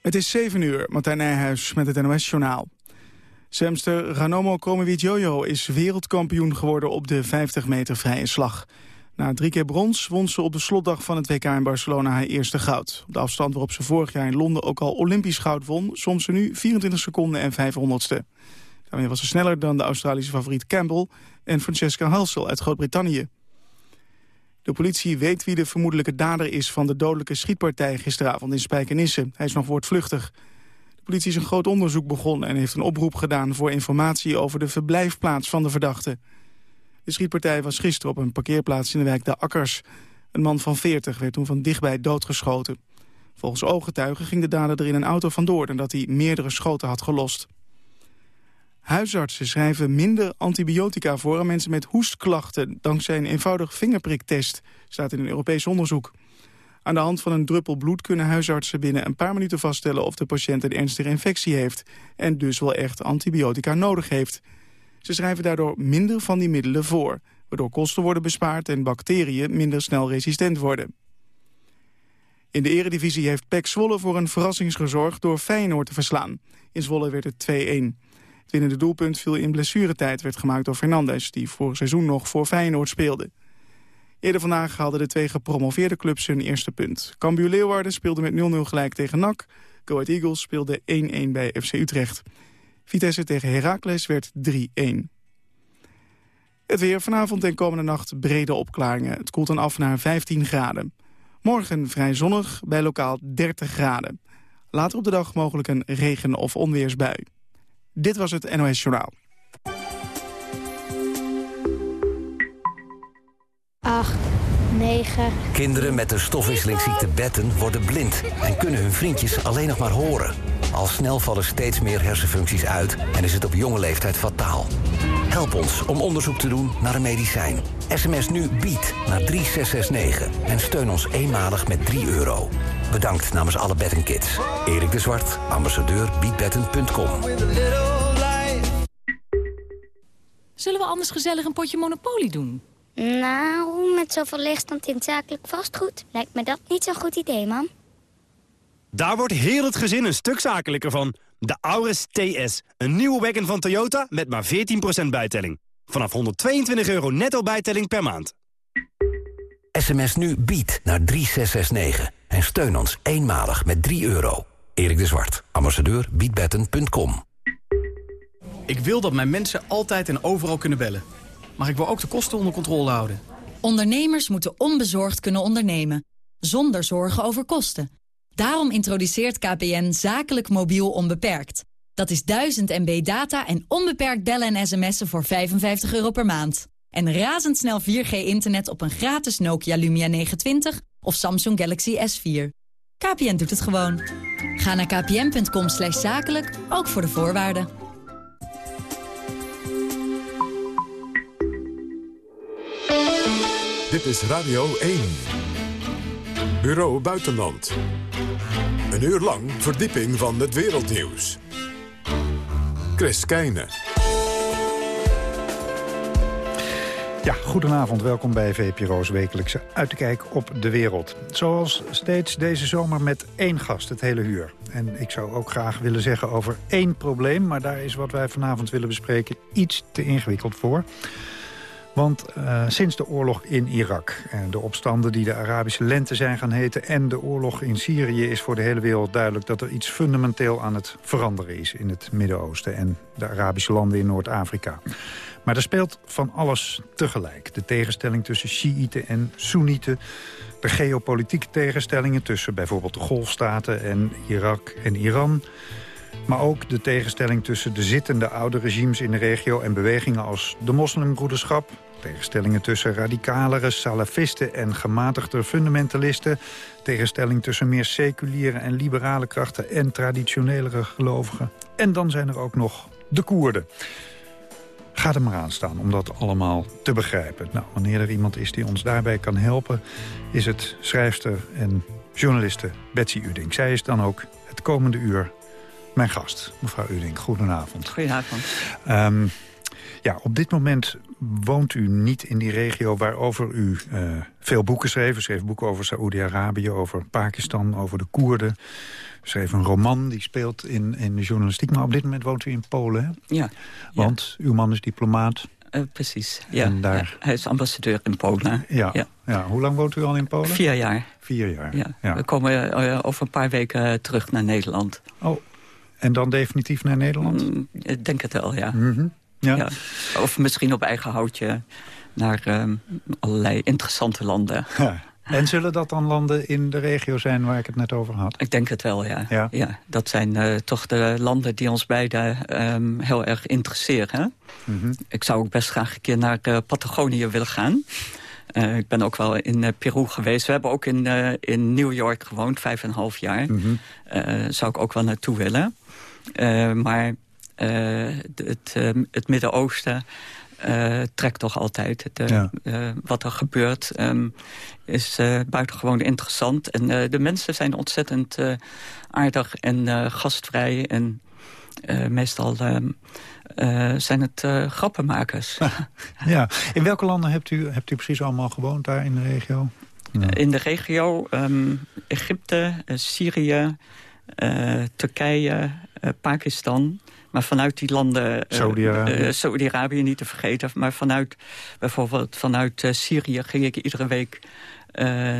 Het is 7 uur, Martijn Nijhuis met het NOS-journaal. Zwemster Ranomo Kromowidjojo is wereldkampioen geworden op de 50 meter vrije slag. Na drie keer brons won ze op de slotdag van het WK in Barcelona haar eerste goud. Op de afstand waarop ze vorig jaar in Londen ook al Olympisch goud won... soms ze nu 24 seconden en 500ste. Daarmee was ze sneller dan de Australische favoriet Campbell... en Francesca Halsel uit Groot-Brittannië. De politie weet wie de vermoedelijke dader is van de dodelijke schietpartij gisteravond in Spijkenisse. Hij is nog voortvluchtig. De politie is een groot onderzoek begonnen en heeft een oproep gedaan voor informatie over de verblijfplaats van de verdachte. De schietpartij was gisteren op een parkeerplaats in de wijk De Akkers. Een man van 40 werd toen van dichtbij doodgeschoten. Volgens ooggetuigen ging de dader er in een auto vandoor... nadat hij meerdere schoten had gelost. Huisartsen schrijven minder antibiotica voor aan mensen met hoestklachten... dankzij een eenvoudig vingerpriktest, staat in een Europees onderzoek. Aan de hand van een druppel bloed kunnen huisartsen binnen een paar minuten vaststellen... of de patiënt een ernstige infectie heeft en dus wel echt antibiotica nodig heeft. Ze schrijven daardoor minder van die middelen voor... waardoor kosten worden bespaard en bacteriën minder snel resistent worden. In de eredivisie heeft PEC Zwolle voor een verrassing gezorgd door Feyenoord te verslaan. In Zwolle werd het 2-1. Het winnende doelpunt viel in blessuretijd werd gemaakt door Fernandes... die voor seizoen nog voor Feyenoord speelde. Eerder vandaag hadden de twee gepromoveerde clubs hun eerste punt. Cambuur Leeuwarden speelde met 0-0 gelijk tegen NAC. Go Ahead Eagles speelde 1-1 bij FC Utrecht. Vitesse tegen Heracles werd 3-1. Het weer vanavond en komende nacht brede opklaringen. Het koelt dan af naar 15 graden. Morgen vrij zonnig bij lokaal 30 graden. Later op de dag mogelijk een regen- of onweersbui. Dit was het NOS Journaal. 8, 9. Kinderen met de stofwisselingsziekte Betten worden blind... en kunnen hun vriendjes alleen nog maar horen. Al snel vallen steeds meer hersenfuncties uit... en is het op jonge leeftijd fataal. Help ons om onderzoek te doen naar een medicijn. SMS nu BIED naar 3669 en steun ons eenmalig met 3 euro. Bedankt namens alle Bettenkids. Erik de Zwart, ambassadeur biedbetten.com. Zullen we anders gezellig een potje Monopoly doen? Nou, met zoveel leegstand in het zakelijk vastgoed... lijkt me dat niet zo'n goed idee, man. Daar wordt heel het gezin een stuk zakelijker van. De Auris TS, een nieuwe wagon van Toyota met maar 14% bijtelling. Vanaf 122 euro netto bijtelling per maand. SMS nu bied naar 3669 en steun ons eenmalig met 3 euro. Erik de Zwart, ambassadeur biedbetten.com. Ik wil dat mijn mensen altijd en overal kunnen bellen. Maar ik wil ook de kosten onder controle houden. Ondernemers moeten onbezorgd kunnen ondernemen. Zonder zorgen over kosten. Daarom introduceert KPN zakelijk mobiel onbeperkt. Dat is 1000 MB data en onbeperkt bellen en sms'en voor 55 euro per maand. En razendsnel 4G-internet op een gratis Nokia Lumia 920 of Samsung Galaxy S4. KPN doet het gewoon. Ga naar kpn.com slash zakelijk, ook voor de voorwaarden. Dit is Radio 1. Bureau Buitenland. Een uur lang verdieping van het wereldnieuws. Chris Keijne. Ja, goedenavond. Welkom bij VPRO's wekelijkse Uit de Kijk op de Wereld. Zoals steeds deze zomer met één gast, het hele huur. En ik zou ook graag willen zeggen over één probleem... maar daar is wat wij vanavond willen bespreken iets te ingewikkeld voor... Want uh, sinds de oorlog in Irak en de opstanden die de Arabische lente zijn gaan heten... en de oorlog in Syrië is voor de hele wereld duidelijk... dat er iets fundamenteel aan het veranderen is in het Midden-Oosten... en de Arabische landen in Noord-Afrika. Maar er speelt van alles tegelijk. De tegenstelling tussen Shiiten en Soenieten... de geopolitieke tegenstellingen tussen bijvoorbeeld de Golfstaten... en Irak en Iran... Maar ook de tegenstelling tussen de zittende oude regimes in de regio... en bewegingen als de moslimbroederschap. Tegenstellingen tussen radicalere salafisten en gematigde fundamentalisten. Tegenstelling tussen meer seculiere en liberale krachten... en traditionelere gelovigen. En dan zijn er ook nog de Koerden. Ga er maar aan staan om dat allemaal te begrijpen. Nou, wanneer er iemand is die ons daarbij kan helpen... is het schrijfster en journaliste Betsy Uding. Zij is dan ook het komende uur mijn gast, mevrouw Uding. Goedenavond. Goedenavond. Um, Ja, op dit moment woont u niet in die regio waarover u uh, veel boeken schreef. U schreef boeken over Saoedi-Arabië, over Pakistan, over de Koerden. U schreef een roman, die speelt in, in de journalistiek. Maar op dit moment woont u in Polen, hè? Ja. Want uw man is diplomaat. Uh, precies, ja. Daar... Hij is ambassadeur in Polen. Ja. ja. Ja. Hoe lang woont u al in Polen? Vier jaar. Vier jaar, ja. We komen uh, over een paar weken terug naar Nederland. Oh, en dan definitief naar Nederland? Mm, ik denk het wel, ja. Mm -hmm. Ja. ja. Of misschien op eigen houtje naar um, allerlei interessante landen. Ja. En zullen dat dan landen in de regio zijn waar ik het net over had? Ik denk het wel, ja. ja. ja dat zijn uh, toch de landen die ons beiden um, heel erg interesseren. Mm -hmm. Ik zou ook best graag een keer naar uh, Patagonië willen gaan. Uh, ik ben ook wel in Peru geweest. We hebben ook in, in New York gewoond, vijf en een half jaar. Mm -hmm. zou ik ook wel naartoe willen. maar het, het Midden-Oosten trekt toch altijd. Het, ja. wat er gebeurt um, is buitengewoon interessant. En de mensen zijn ontzettend aardig en gastvrij. En meestal... Uh, zijn het uh, grappenmakers. ja. In welke landen hebt u, hebt u precies allemaal gewoond daar in de regio? Ja. In de regio um, Egypte, uh, Syrië, Turkije, Pakistan. Maar vanuit die landen... Saudi-Arabië. Saudi-Arabië niet te vergeten. Maar vanuit, bijvoorbeeld vanuit Syrië ging ik iedere week...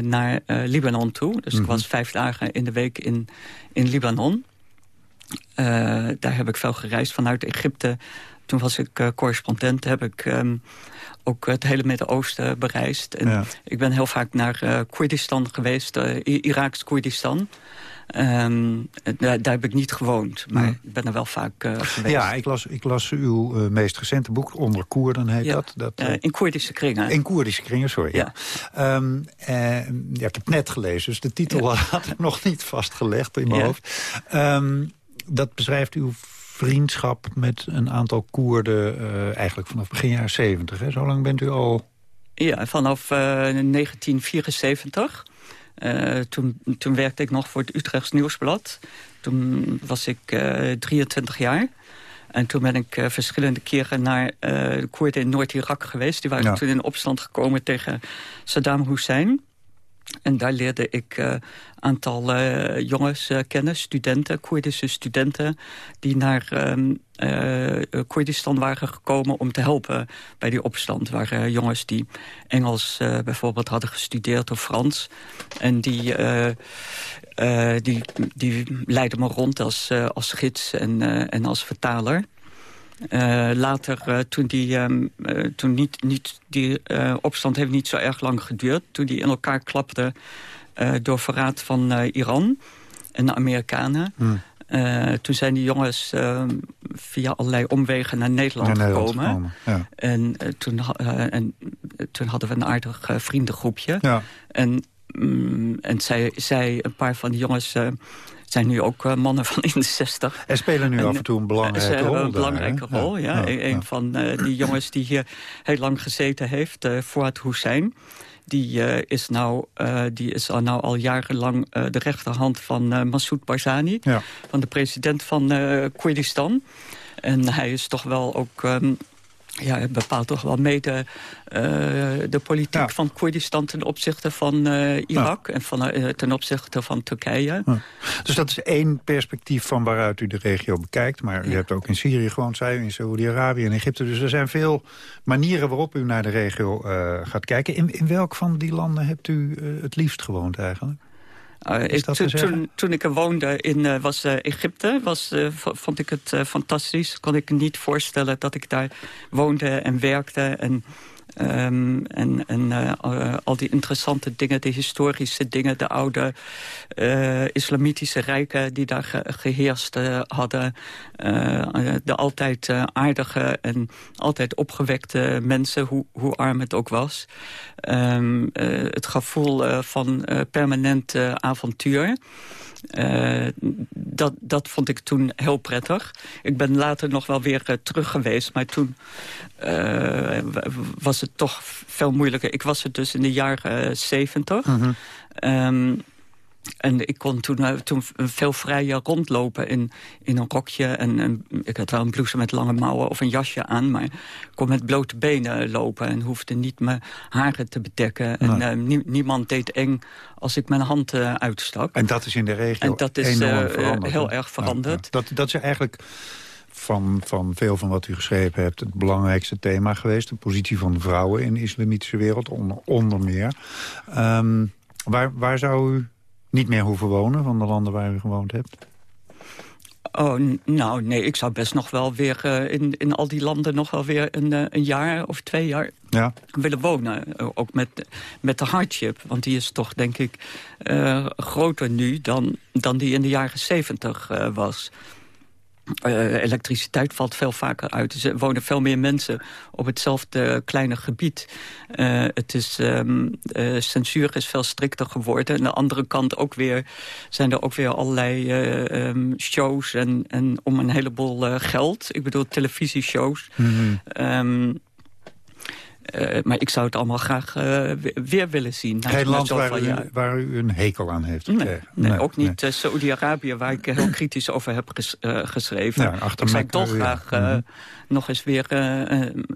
naar Libanon toe. Dus mm -hmm. ik mhm. was vijf dagen in de week in, in Libanon. Uh, daar heb ik veel gereisd vanuit Egypte. Toen was ik uh, correspondent, heb ik um, ook het hele Midden-Oosten bereisd. En ja. Ik ben heel vaak naar uh, Koerdistan geweest, Iraks Koerdistan. Um, daar, daar, heb ik niet gewoond, maar ja. ik ben er wel vaak geweest. Ja, ik las, ik las uw meest recente boek, Onder Koerden heet ja. dat. dat in Koerdische kringen. In Koerdische kringen, sorry. Ja. ja. Um, ja ik heb het net gelezen, dus de titel had ik nog niet vastgelegd in mijn hoofd. Um, dat beschrijft uw vriendschap met een aantal Koerden... Uh, eigenlijk vanaf begin jaren 70. Hè? Zo lang bent u al... Ja, vanaf uh, 1974. Uh, toen, toen werkte ik nog voor het Utrechts Nieuwsblad. Toen was ik 23 jaar. En toen ben ik verschillende keren naar de Koerden in Noord-Irak geweest. Die waren ja. toen in opstand gekomen tegen Saddam Hussein. En daar leerde ik een uh, aantal uh, jongens uh, kennen, studenten, Koerdische studenten... die naar um, Koerdistan waren gekomen om te helpen bij die opstand. Het waren jongens die Engels bijvoorbeeld hadden gestudeerd of Frans. En die, die, die leidden me rond als, als gids en, en als vertaler. Uh, later, uh, toen, die, um, uh, toen niet, niet, die opstand heeft niet zo erg lang geduurd. Toen die in elkaar klapte door verraad van Iran en de Amerikanen. Hmm. toen zijn die jongens ehm, via allerlei omwegen naar Nederland, naar Nederland gekomen. gekomen ja. en, toen, en toen hadden we een aardig vriendengroepje. Ja. En, mm, en zij, zij, een paar van die jongens zijn nu ook uh, mannen van in de 60. En spelen nu en, af en toe een belangrijke rol. Een belangrijke daar, rol, ja. ja. ja een van uh, die jongens die hier heel lang gezeten heeft, uh, Fouad Hussein... Die, uh, is nou, uh, die is al, nou al jarenlang uh, de rechterhand van Massoud Barzani. Ja. Van de president van Koerdistan. En hij is toch wel ook... Um, ja, het bepaalt toch wel mede uh, de politiek ja. van Koerdistan ten opzichte van uh, Irak... Ja. en van, uh, ten opzichte van Turkije. Ja. Dus dat is één perspectief van waaruit u de regio bekijkt. Maar u hebt ook in Syrië gewoon, zei u, in Saoedi-Arabië en Egypte. Dus er zijn veel manieren waarop u naar de regio gaat kijken. In, in welk van die landen hebt u het liefst gewoond eigenlijk? Uh, ik, toen, toen, ik er woonde in uh, was uh, Egypte, was, vond ik het fantastisch. Kon ik niet voorstellen dat ik daar woonde en werkte. En Um, en en uh, al die interessante dingen, de historische dingen... de oude uh, islamitische rijken die daar ge geheerst hadden. de altijd aardige en altijd opgewekte mensen, hoe, hoe arm het ook was. Um, het gevoel van permanent avontuur... Dat, dat vond ik toen heel prettig. Ik ben later nog wel weer terug geweest, maar toen uh, was het toch veel moeilijker. Ik was er dus in de jaren zeventig. Mm -hmm. um, en ik kon toen, uh, toen veel vrijer rondlopen in, in een rokje. En, ik had wel een blouse met lange mouwen of een jasje aan. Maar ik kon met blote benen lopen en hoefde niet mijn haren te bedekken. En uh, niemand deed eng als ik mijn hand uh, uitstak. En dat is in de regio en dat is, heel erg veranderd. Dat, dat is eigenlijk van, van veel van wat u geschreven hebt... het belangrijkste thema geweest. De positie van vrouwen in de islamitische wereld, onder, onder meer. Um, waar, waar zou u niet meer hoeven wonen van de landen waar u gewoond hebt? Oh, nou, nee, ik zou best nog wel weer uh, in, in al die landen nog wel weer een, uh, een jaar of twee jaar ja. willen wonen. Uh, ook met, met de hardship, want die is toch, denk ik, groter nu dan, dan die in de jaren zeventig was. Uh, elektriciteit valt veel vaker uit. Er wonen veel meer mensen op hetzelfde kleine gebied. Uh, het is, um, uh, censuur is veel strikter geworden. En aan de andere kant ook weer, zijn er ook weer allerlei um, shows... En, en om een heleboel geld. Ik bedoel televisieshows. Mm -hmm. um, uh, maar ik zou het allemaal graag uh, weer willen zien. Geen land waar u, waar u, een hekel aan heeft nee, nee, nee, ook niet nee. uh, Saoedi-Arabië, waar ik heel kritisch over heb ges, geschreven. Ja, ik zou toch graag ja nog eens weer uh,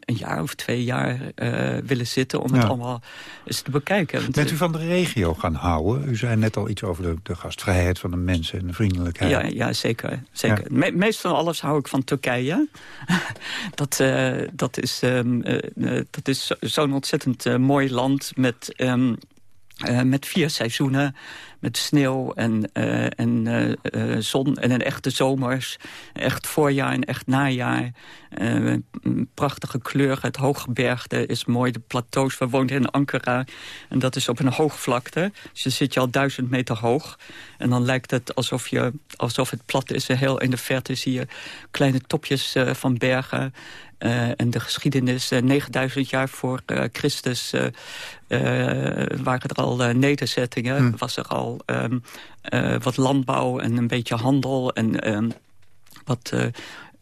een jaar of twee jaar uh, willen zitten... om het allemaal eens te bekijken. Want, Bent u van de regio gaan houden? U zei net al iets over de, de gastvrijheid van de mensen en de vriendelijkheid. Ja, ja zeker. zeker. Me meest van alles hou ik van Turkije. dat, dat is, um, dat is zo'n ontzettend mooi land met... Um, uh, met vier seizoenen, met sneeuw en, uh, en uh, zon en een echte zomers. Echt voorjaar en echt najaar. prachtige kleuren, het hooggebergte is mooi. De plateaus, we woonden in Ankara en dat is op een hoogvlakte. Dus dan zit je al duizend meter hoog. En dan lijkt het alsof, je, alsof het plat is. Heel in de verte zie je kleine topjes van bergen. Uh, en de geschiedenis, uh, 9000 jaar voor uh, Christus, waren er al nederzettingen. Hmm. Was er al um, wat landbouw en een beetje handel en um, wat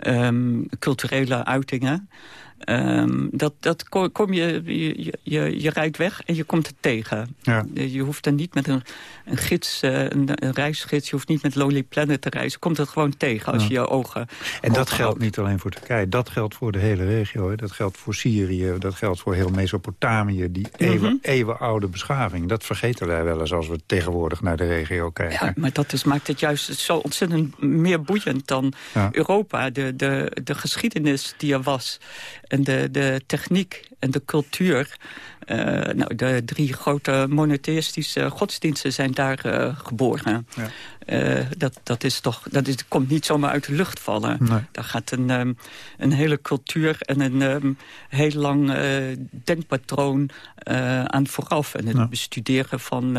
um, culturele uitingen. Um, dat, dat kom je, je, je, je, rijdt weg en je komt het tegen. Ja. Je hoeft er niet met een, een gids, eh, een, een, reisgids, je hoeft niet met Lonely Planet te reizen. Je komt het gewoon tegen als je je ogen... En dat geldt niet alleen voor Turkije, dat geldt voor de hele regio. Hè. Dat geldt voor Syrië, dat geldt voor heel Mesopotamië. Die eeuwen, mm -hmm. eeuwenoude beschaving. Dat vergeten wij wel eens als we tegenwoordig naar de regio kijken. Ja, maar dat is, maakt het juist zo ontzettend meer boeiend dan ja. Europa. De, de, de geschiedenis die er was en de, de techniek en de cultuur. Uh, nou, de drie grote monotheïstische godsdiensten zijn daar uh, geboren. Ja. Uh, dat, dat, is toch, dat is, komt niet zomaar uit de lucht vallen. Nee. Daar gaat een, um, een hele cultuur en een um, heel lang denkpatroon aan vooraf. En het ja. bestuderen van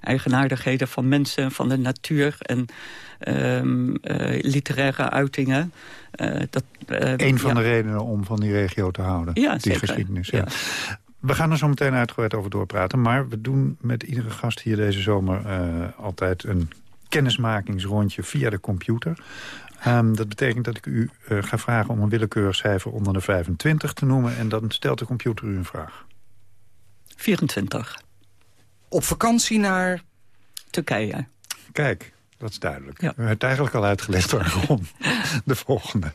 eigenaardigheden van mensen, van de natuur... en um, literaire uitingen. Uh, dat, uh, Een van ja. de redenen om van die regio te houden, ja, die zeker. geschiedenis. Ja. We gaan er zo meteen uitgebreid over doorpraten. Maar we doen met iedere gast hier deze zomer uh, altijd een kennismakingsrondje via de computer. Um, dat betekent dat ik u uh, ga vragen om een willekeurig cijfer onder de 25 te noemen. En dan stelt de computer u een vraag. 24. Op vakantie naar... Turkije. Kijk, dat is duidelijk. Ja. U hebt eigenlijk al uitgelegd waarom. de volgende.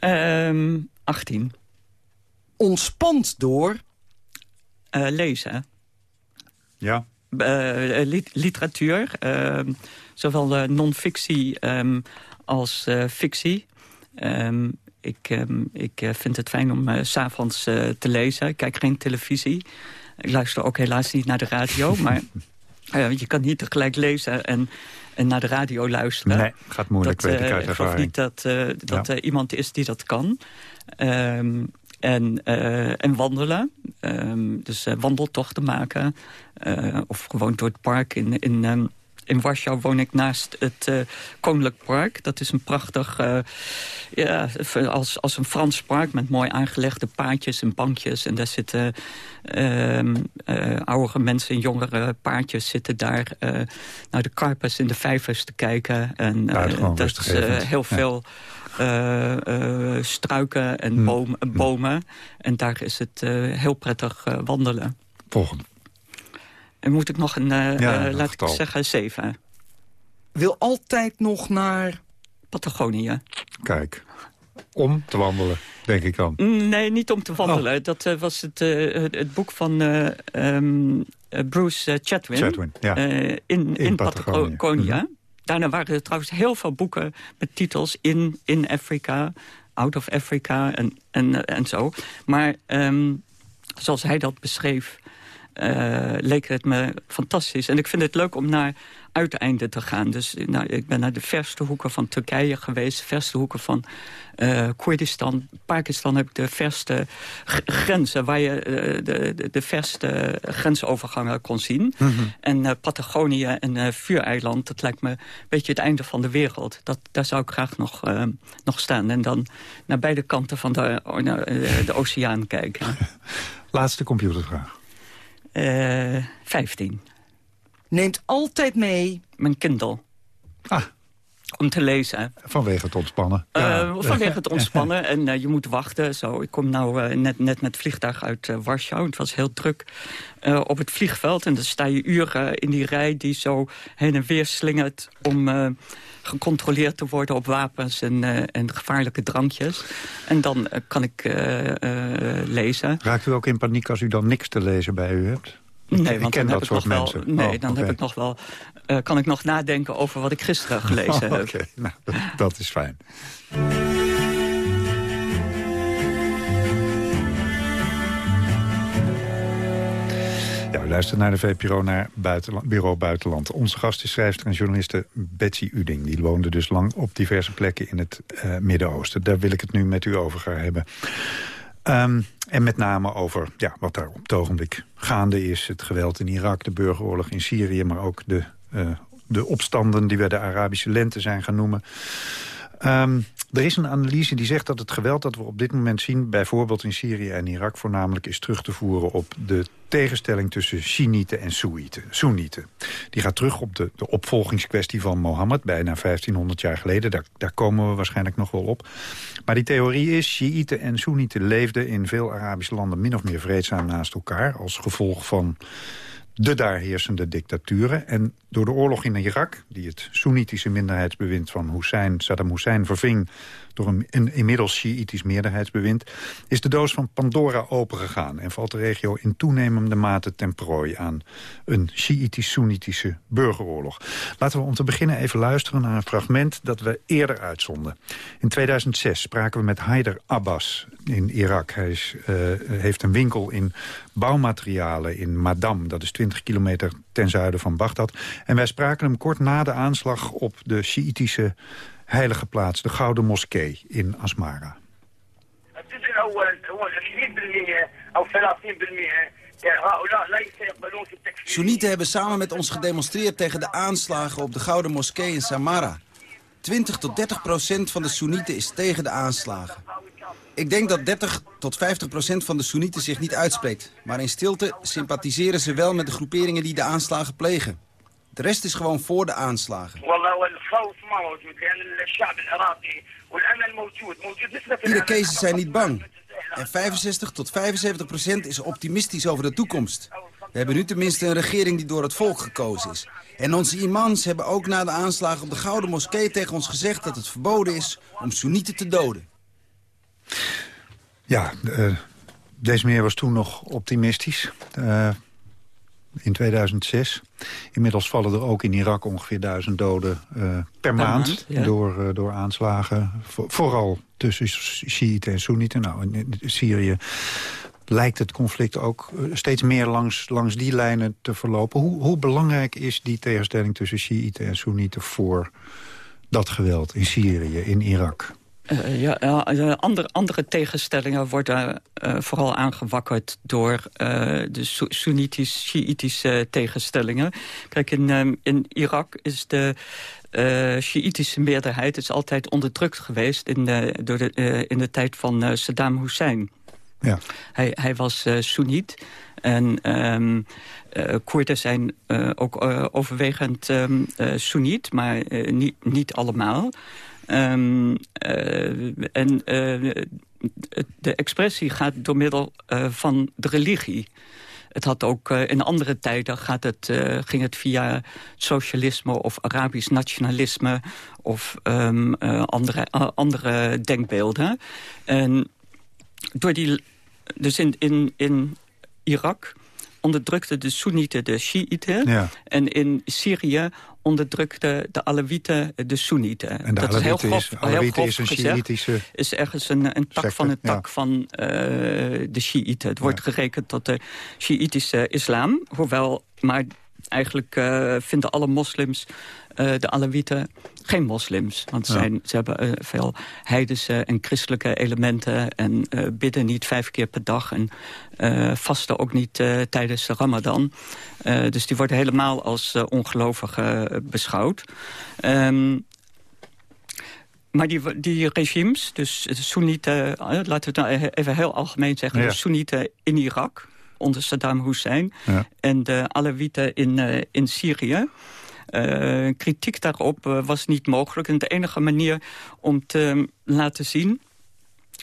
Um, 18. Ontspant door? Uh, lezen. Ja. Uh, lit literatuur. Uh, zowel non-fictie um, als fictie. Um, ik, ik vind het fijn om s s'avonds te lezen. Ik kijk geen televisie. Ik luister ook helaas niet naar de radio. maar je kan niet tegelijk lezen en en naar de radio luisteren. Nee, gaat moeilijk, dat, weet ik uit ervaring. Ik geloof niet dat, uh, dat ja. er iemand is die dat kan. Um, en, uh, en wandelen. Um, dus wandeltochten maken. of gewoon door het park in... in um, in Warschau woon ik naast het uh, Koninklijk Park. Dat is een prachtig, uh, ja, als, als een Frans park... met mooi aangelegde paadjes en bankjes. En daar zitten uh, oudere mensen en jongere paardjes... zitten daar naar de karpers in de vijvers te kijken. En dat is heel veel... Uh, uh, struiken en boom, hm. bomen. En daar is het uh, heel prettig wandelen. Volgende. En moet ik nog een, uh, Ja, een laat getal. ik zeggen, zeven. Wil altijd nog naar... Patagonië. Kijk, om te wandelen, denk ik dan. Nee, niet om te wandelen. Oh. Dat eh, was het, eh, het, boek van eh, ehm, eh, Bruce eh, Chatwin. Chatwin, ja. Eh, in, in, Patagonië. Patagonia. Mhm. Daarna waren er trouwens heel veel boeken met titels in, in Afrika, out of Africa en, en, en zo. Maar ehm, zoals hij dat beschreef, eh, leek het me fantastisch. En ik vind het leuk om naar uiteinden te gaan. Dus nou, ik ben naar de verste hoeken van Turkije geweest. De verste hoeken van eh Koerdistan. Pakistan heb ik de verste grenzen... waar je eh, de, de, de verste grensovergangen kon zien. En eh, Patagonië en Vuureiland, dat lijkt me een beetje het einde van de wereld. Dat, daar zou ik graag nog, nog staan. En dan naar beide kanten van de, de oceaan kijken. Laatste computervraag. Eh 15. Neemt altijd mee... Mijn Kindle. Ah. Om te lezen. Vanwege het ontspannen. Eh, Ja. vanwege het ontspannen. En eh, je moet wachten. Zo. Ik kom nou eh, net, net met vliegtuig uit eh, Warschau. Het was heel druk eh, op het vliegveld. En dan sta je uren in die rij die zo heen en weer slingert... om eh, gecontroleerd te worden op wapens en, eh, en gevaarlijke drankjes. En dan eh, kan ik eh, lezen. Raakt u ook in paniek als u dan niks te lezen bij u hebt? Nee, ik want ken dan dat heb ik soort nog wel. mensen. Nee, Oh, dan heb ik nog wel. kan ik nog nadenken over wat ik gisteren gelezen Oh, heb. Oké, nou, dat, dat is fijn. Ja, u luistert naar de VPRO naar buitenland, Bureau Buitenland. Onze gast is schrijfster en journaliste Betsy Uding. Die woonde dus lang op diverse plekken in het eh, Midden-Oosten. Daar wil ik het nu met u over gaan hebben. Ehm, en met name over ja, wat daar op het ogenblik gaande is. Het geweld in Irak, de burgeroorlog in Syrië... maar ook de, eh, de opstanden die we de Arabische lente zijn gaan noemen. Ehm, er is een analyse die zegt dat het geweld dat we op dit moment zien... bijvoorbeeld in Syrië en Irak voornamelijk is terug te voeren... op de tegenstelling tussen Shiiten en Soenieten. Soenieten. Die gaat terug op de, de opvolgingskwestie van Mohammed... bijna 1500 jaar geleden. Daar, daar komen we waarschijnlijk nog wel op. Maar die theorie is, Shiiten en Soenieten leefden in veel Arabische landen... min of meer vreedzaam naast elkaar... als gevolg van de daar heersende dictaturen. En door de oorlog in Irak, die het Soenitische minderheidsbewind van Hussein, Saddam Hussein verving door een, een inmiddels Shiïtisch meerderheidsbewind, is de doos van Pandora opengegaan en valt de regio in toenemende mate ten prooi aan een Shiïtisch-Soenitische burgeroorlog. Laten we om te beginnen even luisteren naar een fragment dat we eerder uitzonden. In 2006 spraken we met Haider Abbas in Irak. Hij eh, heeft een winkel in bouwmaterialen in Madam. Dat is 20 kilometer ten zuiden van Bagdad. En wij spraken hem kort na de aanslag op de Shiïtische heilige plaats... de Gouden Moskee in Asmara. Soenieten hebben samen met ons gedemonstreerd tegen de aanslagen op de Gouden Moskee in Samara. 20 tot 30 procent van de Soenieten is tegen de aanslagen. Ik denk dat 30 tot 50 procent van de Soenieten zich niet uitspreekt. Maar in stilte sympathiseren ze wel met de groeperingen die de aanslagen plegen. De rest is gewoon voor de aanslagen. Irakezen zijn niet bang. En 65 tot 75 procent is optimistisch over de toekomst. We hebben nu tenminste een regering die door het volk gekozen is. En onze imams hebben ook na de aanslagen op de Gouden Moskee tegen ons gezegd dat het verboden is om Soenieten te doden. Ja, uh, deze meneer was toen nog optimistisch. Uh, in 2006. Inmiddels vallen er ook in Irak ongeveer duizend doden uh, per, per, maand... maand ja. door, door aanslagen. Voor, vooral tussen Shiiten en Soenieten. Nou, in Syrië lijkt het conflict ook steeds meer langs, langs die lijnen te verlopen. Hoe, hoe belangrijk is die tegenstelling tussen Shiiten en Soenieten... voor dat geweld in Syrië, in Irak? Uh, ja, uh, andere, andere tegenstellingen worden uh, vooral aangewakkerd door de Soenitisch-Shiïtische tegenstellingen. Kijk, in, in Irak is de Shiïtische meerderheid is altijd onderdrukt geweest in de, door de, in de tijd van Saddam Hussein. Ja. Hij, hij was Soeniet. En um, uh, Koerden zijn uh, ook uh, overwegend um, Soeniet, maar niet, niet allemaal. Um, en de expressie gaat door middel van de religie. het had ook in andere tijden gaat het, ging het via socialisme of Arabisch nationalisme of uh, andere, andere denkbeelden. En door die, dus in, in, in Irak onderdrukten de Soenieten de Shiiten. Ja. En in Syrië onderdrukten de Alawieten de Soenieten. En de dat is heel grof, is, heel grof is een is ergens een, een tak secte, van een tak ja. van eh, de Shiiten. Het wordt gerekend tot de Shiïtische islam. Hoewel, maar eigenlijk eh, vinden alle moslims eh, de Alawieten geen moslims. Want ze, Ja. zijn, ze hebben eh, veel heidense en christelijke elementen... en bidden niet vijf keer per dag en vasten ook niet tijdens de ramadan. Dus die worden helemaal als ongelovigen beschouwd. Ehm, maar die, die regimes, dus de Soenieten, laten we het nou even heel algemeen zeggen... Ja. de Soenieten in Irak, onder Saddam Hussein... Ja. en de Alawieten in, eh, in Syrië... Eh, kritiek daarop eh, was niet mogelijk. En de enige manier om te laten zien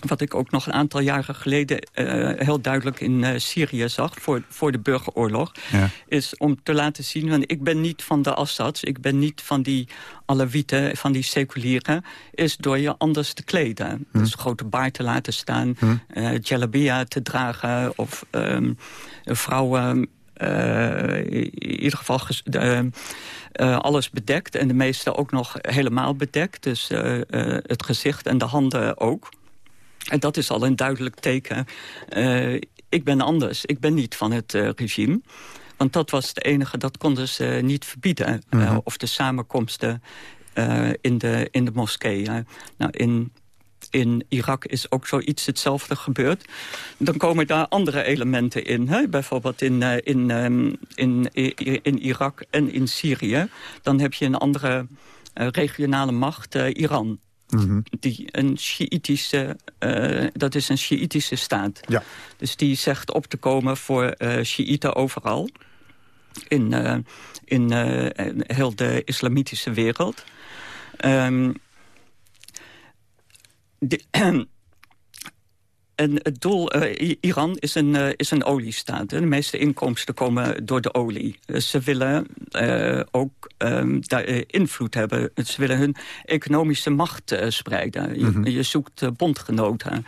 wat ik ook nog een aantal jaren geleden eh, heel duidelijk in eh, Syrië zag... Voor, voor de burgeroorlog, Ja. is om te laten zien... Want ik ben niet van de Assads, ik ben niet van die Alawieten, van die seculieren... is door je anders te kleden. Dus grote baard te laten staan, eh jalabia te dragen... of ehm, vrouwen in ieder geval alles bedekt. En de meeste ook nog helemaal bedekt. Dus het gezicht en de handen ook. En dat is al een duidelijk teken. Eh, ik ben anders. Ik ben niet van het eh, regime. Want dat was het enige, dat konden ze niet verbieden. Eh, Mhm. of de samenkomsten in, de, in de moskeeën. Nou, in, in Irak is ook zoiets hetzelfde gebeurd. Dan komen daar andere elementen in. Hè? Bijvoorbeeld in, in, ehm, in, in, Irak en in Syrië. Dan heb je een andere regionale macht, eh, Mhm. die een Sjiïtische, eh, dat is een Sjiïtische staat. Ja. Dus die zegt op te komen voor Sjiïten overal. In, eh, in heel de islamitische wereld. De- en het doel, eh, Iran is een, eh, is een oliestaat. De meeste inkomsten komen door de olie. Dus ze willen eh, ook ehm, daar, eh, invloed hebben. Ze willen hun economische macht eh, spreiden. Je, Mhm. je zoekt eh, bondgenoten.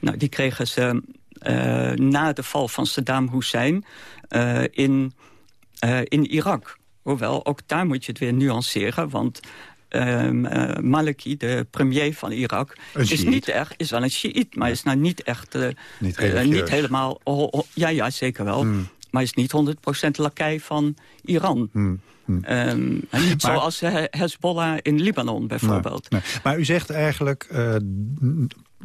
Nou, die kregen ze eh, na de val van Saddam Hussein eh, in, eh, in Irak. Hoewel, ook daar moet je het weer nuanceren, want... ehm, eh, Maliki, de premier van Irak, is, niet echt, is wel een Sjiït, maar is nou niet echt... eh, Niet eh, niet helemaal... oh, oh, ja, ja, zeker wel. Hmm. Maar is niet 100% lakij van Iran. Hmm. Hmm. Ehm, en niet Maar- zoals Hezbollah in Libanon bijvoorbeeld. Nee, nee. Maar u zegt eigenlijk,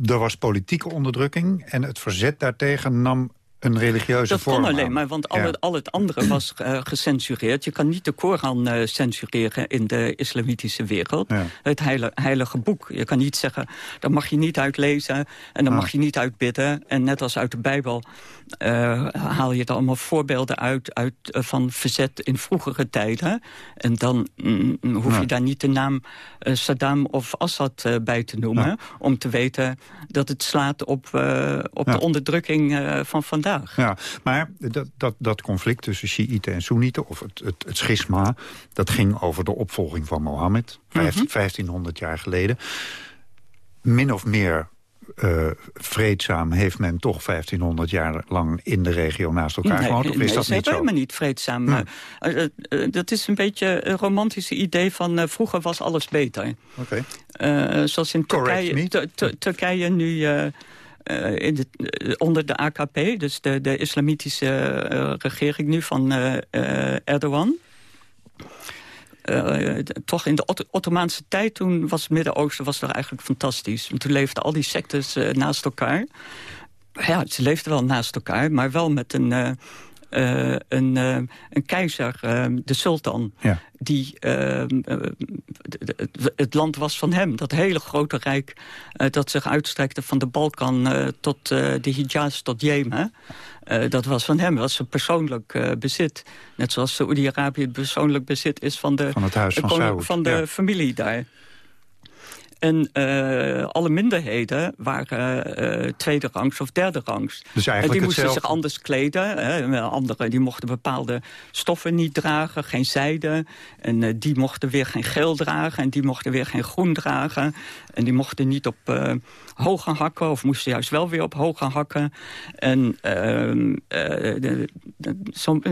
er was politieke onderdrukking... en het verzet daartegen nam een religieuze Dat vorm kon alleen maar, want al, Ja. het, al het andere was eh, gecensureerd. Je kan niet de Koran eh, censureren in de islamitische wereld. Ja. Het heilige boek. Je kan niet zeggen, daar mag je niet uit lezen... en daar Ah. mag je niet uit bidden. En net als uit de Bijbel eh, haal je er allemaal voorbeelden uit... uit van verzet in vroegere tijden. En dan mm, mm, hoef Ja. je daar niet de naam Saddam of Assad bij te noemen... Om te weten dat het slaat op, op de onderdrukking van vandaag. Ja, maar dat, dat, dat conflict tussen Shiiten en Soenieten, of het, het, het schisma... dat ging over de opvolging van Mohammed, vijf- Mhm. 1500 jaar geleden. Min of meer eh, vreedzaam heeft men toch 1500 jaar lang in de regio naast elkaar gewoond? Of is nee, dat niet zo? helemaal niet vreedzaam. Eh, eh, dat is een beetje een romantische idee van vroeger was alles beter. Oké. Zoals in Turkije, Turkije nu in de, eh, onder de AKP, dus de, de islamitische eh, regering nu van eh, eh, Erdogan. Eh, toch in de Otto- Ottomaanse tijd, toen was het Midden-Oosten was eigenlijk fantastisch. Want toen leefden al die sectes eh, naast elkaar. Ja, ze leefden wel naast elkaar, maar wel met een, eh, eh, een, eh, een keizer, eh, de sultan. Ja. Die, het land was van hem. Dat hele grote rijk dat zich uitstrekte van de Balkan tot de Hijaz, tot Jemen. Dat was van hem, dat was zijn persoonlijk bezit. Net zoals Saoedi-Arabië het persoonlijk bezit is van, de, Van het huis van van de ja. familie daar. En uh, alle minderheden waren uh, tweede rangs of derde rangs. Dus en die moesten zich anders kleden. Hè. Anderen die mochten bepaalde stoffen niet dragen, geen zijde. En uh, die mochten weer geen geel dragen en die mochten weer geen groen dragen. En die mochten niet op hoge hakken of moesten juist wel weer op hoge hakken. En ehm,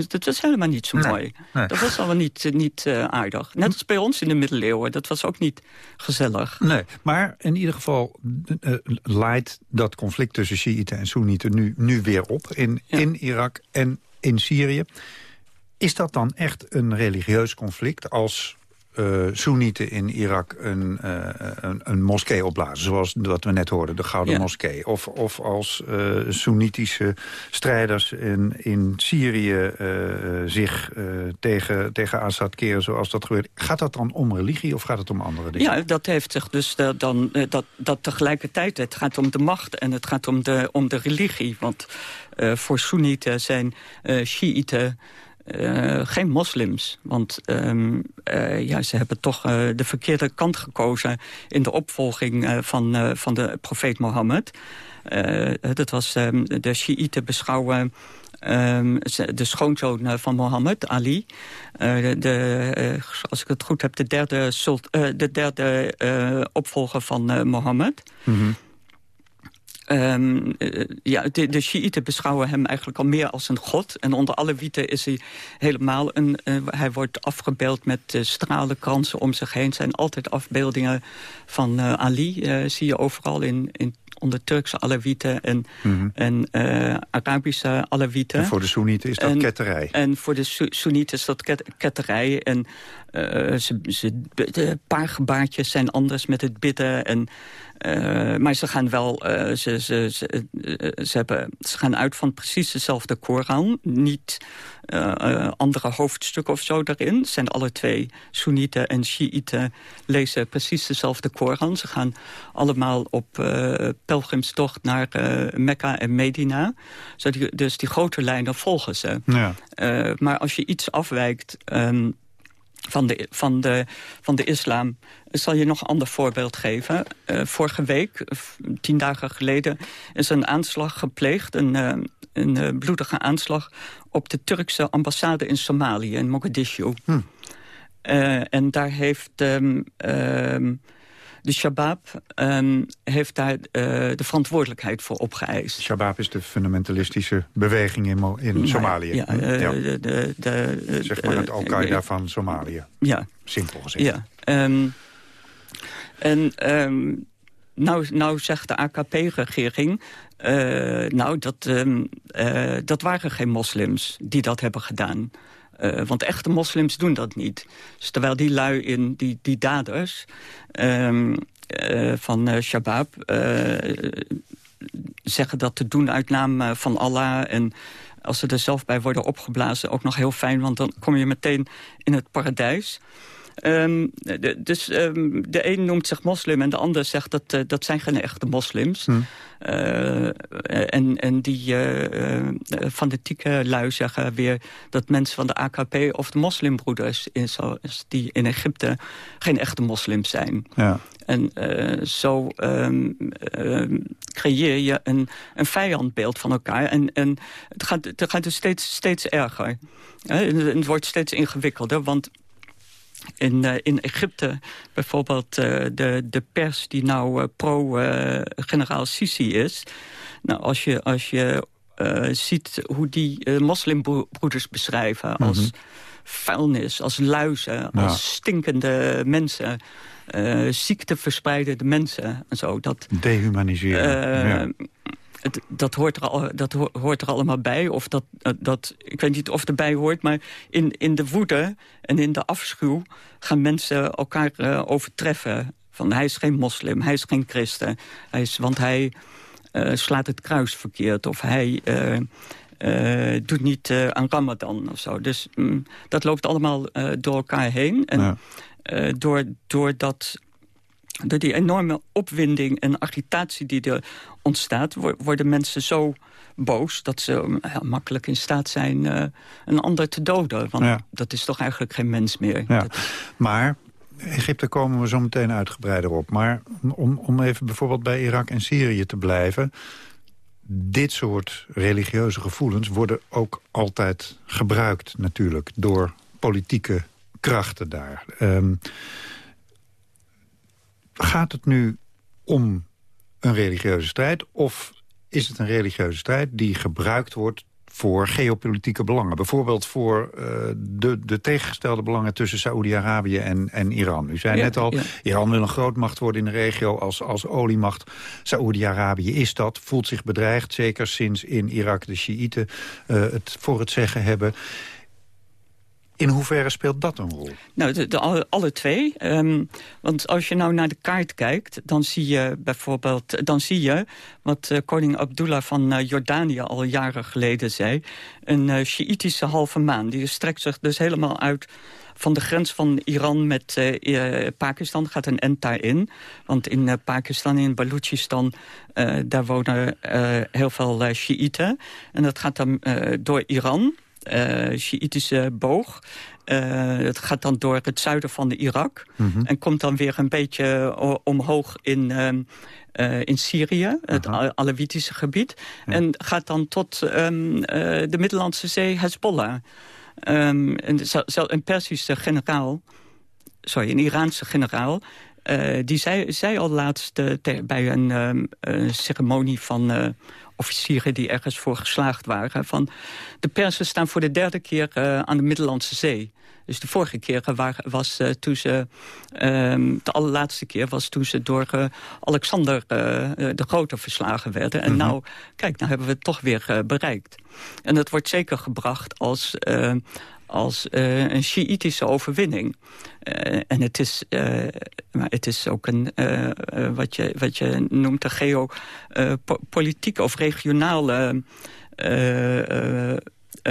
dat was helemaal niet zo mooi. Nee. Dat was allemaal niet, niet aardig. Net als bij ons in de middeleeuwen. Dat was ook niet gezellig. Nee, maar in ieder geval uh, leidt dat conflict tussen Shiiten en Soenieten nu, nu weer op in, in Irak en in Syrië. Is dat dan echt een religieus conflict als uh, Soenieten in Irak een, uh, een, een, moskee opblazen. Zoals wat we net hoorden, de Gouden ja. Moskee. Of, of als uh, Soenitische strijders in, in Syrië zich tegen, tegen Assad keren zoals dat gebeurt. Gaat dat dan om religie of gaat het om andere dingen? Ja, dat heeft zich dus dan dat, dat tegelijkertijd... het gaat om de macht en het gaat om de, om de religie. Want voor Soenieten zijn Shiiten... Uh, geen moslims. Want um, uh, ja, ze hebben toch uh, de verkeerde kant gekozen... in de opvolging van, van de profeet Mohammed. dat was um, de Shiiten beschouwen... Um, de schoonzoon van Mohammed, Ali. de, de als ik het goed heb, de derde, de derde opvolger van Mohammed. Mm. Um, ja, de, de Shiiten beschouwen hem eigenlijk al meer als een god. En onder alle wieten is hij helemaal een... Uh, hij wordt afgebeeld met uh, stralenkransen om zich heen. Zijn altijd afbeeldingen van Ali, zie je overal in, in onder Turkse Alawieten en, mm -hmm. en uh, Arabische Alawieten. En voor de Soenieten is dat en, ketterij. En voor de Soenieten is dat ket, ketterij. En uh, ze, ze, de zijn anders met het bidden. En, uh, maar ze gaan wel, ze, ze, ze, ze, hebben, ze gaan uit van precies dezelfde Koran. Niet andere hoofdstukken of zo daarin. Het zijn alle twee Soenieten en Shiiten lezen precies dezelfde Koran. Ze gaan allemaal op pelgrimstocht naar Mekka en Medina. Zo die, dus die grote lijnen volgen ze. Ja. Maar als je iets afwijkt... Um, van de, van, de, van de islam. Ik zal je nog een ander voorbeeld geven. Uh, vorige week, tien dagen geleden, is een aanslag gepleegd. Een, uh, een uh, bloedige aanslag op de Turkse ambassade in Somalië, in Mogadishu. Hm. en daar heeft... Um, um, de Shabab um, heeft daar uh, de verantwoordelijkheid voor opgeëist. Shabab is de fundamentalistische beweging in, in Somalië. Ja, uh, ja. De, de, de, zeg maar het Al-Qaeda van Somalië. Ja. Simpel gezegd. Ja. Um, en um, nou, nou zegt de AKP-regering... Uh, nou, dat, dat waren geen moslims die dat hebben gedaan. Uh, want echte moslims doen dat niet. Dus terwijl die lui in, die, die daders um, uh, van uh, Shabab... zeggen dat te doen uit naam van Allah... en als ze er zelf bij worden opgeblazen ook nog heel fijn... want dan kom je meteen in het paradijs... Um, de, dus um, de een noemt zich moslim en de ander zegt dat uh, dat zijn geen echte moslims. Hm. Uh, en, en die uh, fanatieke lui zeggen weer dat mensen van de AKP of de moslimbroeders in, zoals die in Egypte geen echte moslims zijn. Ja. En zo um, creëer je een, een vijandbeeld van elkaar. En, en het, gaat, het gaat dus steeds, steeds erger. het wordt steeds ingewikkelder, want in, uh, in Egypte bijvoorbeeld uh, de, de pers die nou uh, pro-generaal Sisi is. Nou, als je, als je ziet hoe die moslimbroeders beschrijven... Mm -hmm. als vuilnis, als luizen, ja. als stinkende mensen... ziekte verspreidende mensen en zo. Dat, Dehumaniseren. Ja dat, hoort er al, dat hoort er allemaal bij. Of dat, dat, ik weet niet of het erbij hoort, maar in, in de woede en in de afschuw... gaan mensen elkaar uh, overtreffen. Van hij is geen moslim, hij is geen christen. Hij is, want hij uh, slaat het kruis verkeerd. Of hij uh, doet niet aan Ramadan of zo. Dus mm, dat loopt allemaal door elkaar heen. En ja. door, door dat door die enorme opwinding en agitatie die er ontstaat... worden mensen zo boos dat ze ja, makkelijk in staat zijn uh, een ander te doden. Want ja. dat is toch eigenlijk geen mens meer. Ja. Maar Egypte komen we zo meteen uitgebreider op. Maar om, om even bijvoorbeeld bij Irak en Syrië te blijven... dit soort religieuze gevoelens worden ook altijd gebruikt natuurlijk... door politieke krachten daar. Ehm, gaat het nu om een religieuze strijd... of is het een religieuze strijd die gebruikt wordt voor geopolitieke belangen. Bijvoorbeeld voor uh, de, de tegengestelde belangen tussen Saoedi-Arabië en, en Iran. U zei net al, Iran wil een grootmacht worden in de regio als, als oliemacht. Saoedi-Arabië is dat, voelt zich bedreigd. Zeker sinds in Irak de Shiiten uh, het voor het zeggen hebben. In hoeverre speelt dat een rol? Nou, de, alle, twee. Um, want als je nou naar de kaart kijkt, dan zie je bijvoorbeeld... dan zie je wat uh, koning Abdullah van uh, Jordanië al jaren geleden zei... een uh, Sjiïtische halve maan. Die strekt zich dus helemaal uit van de grens van Iran met uh, Pakistan gaat een end daarin. Want in uh, Pakistan, in Balochistan, daar wonen heel veel Shiiten. En dat gaat dan door Iran uh, boog. Uh, het gaat dan door het zuiden van de Irak. Mm -hmm. En komt dan weer een beetje omhoog in, uh, in Syrië, het -huh. Alawitische gebied. Ja. En gaat dan tot um, de Middellandse Zee, Hezbollah. Um, een, een Persische generaal, sorry, een Iraanse generaal... Uh, die zei, zei al laatst uh, bij een um, ceremonie van officieren die ergens voor geslaagd waren. Van de Persen staan voor de derde keer aan de Middellandse Zee. Dus de vorige keer was toen ze... Um, de allerlaatste keer was toen ze door Alexander de Grote verslagen werden. En mm -hmm. nou, kijk, nou hebben we het toch weer bereikt. En dat wordt zeker gebracht als als uh, een Shiïtische overwinning. Uh, en het is, uh, maar het is ook een, wat, je, wat je noemt een geopolitieke of regionale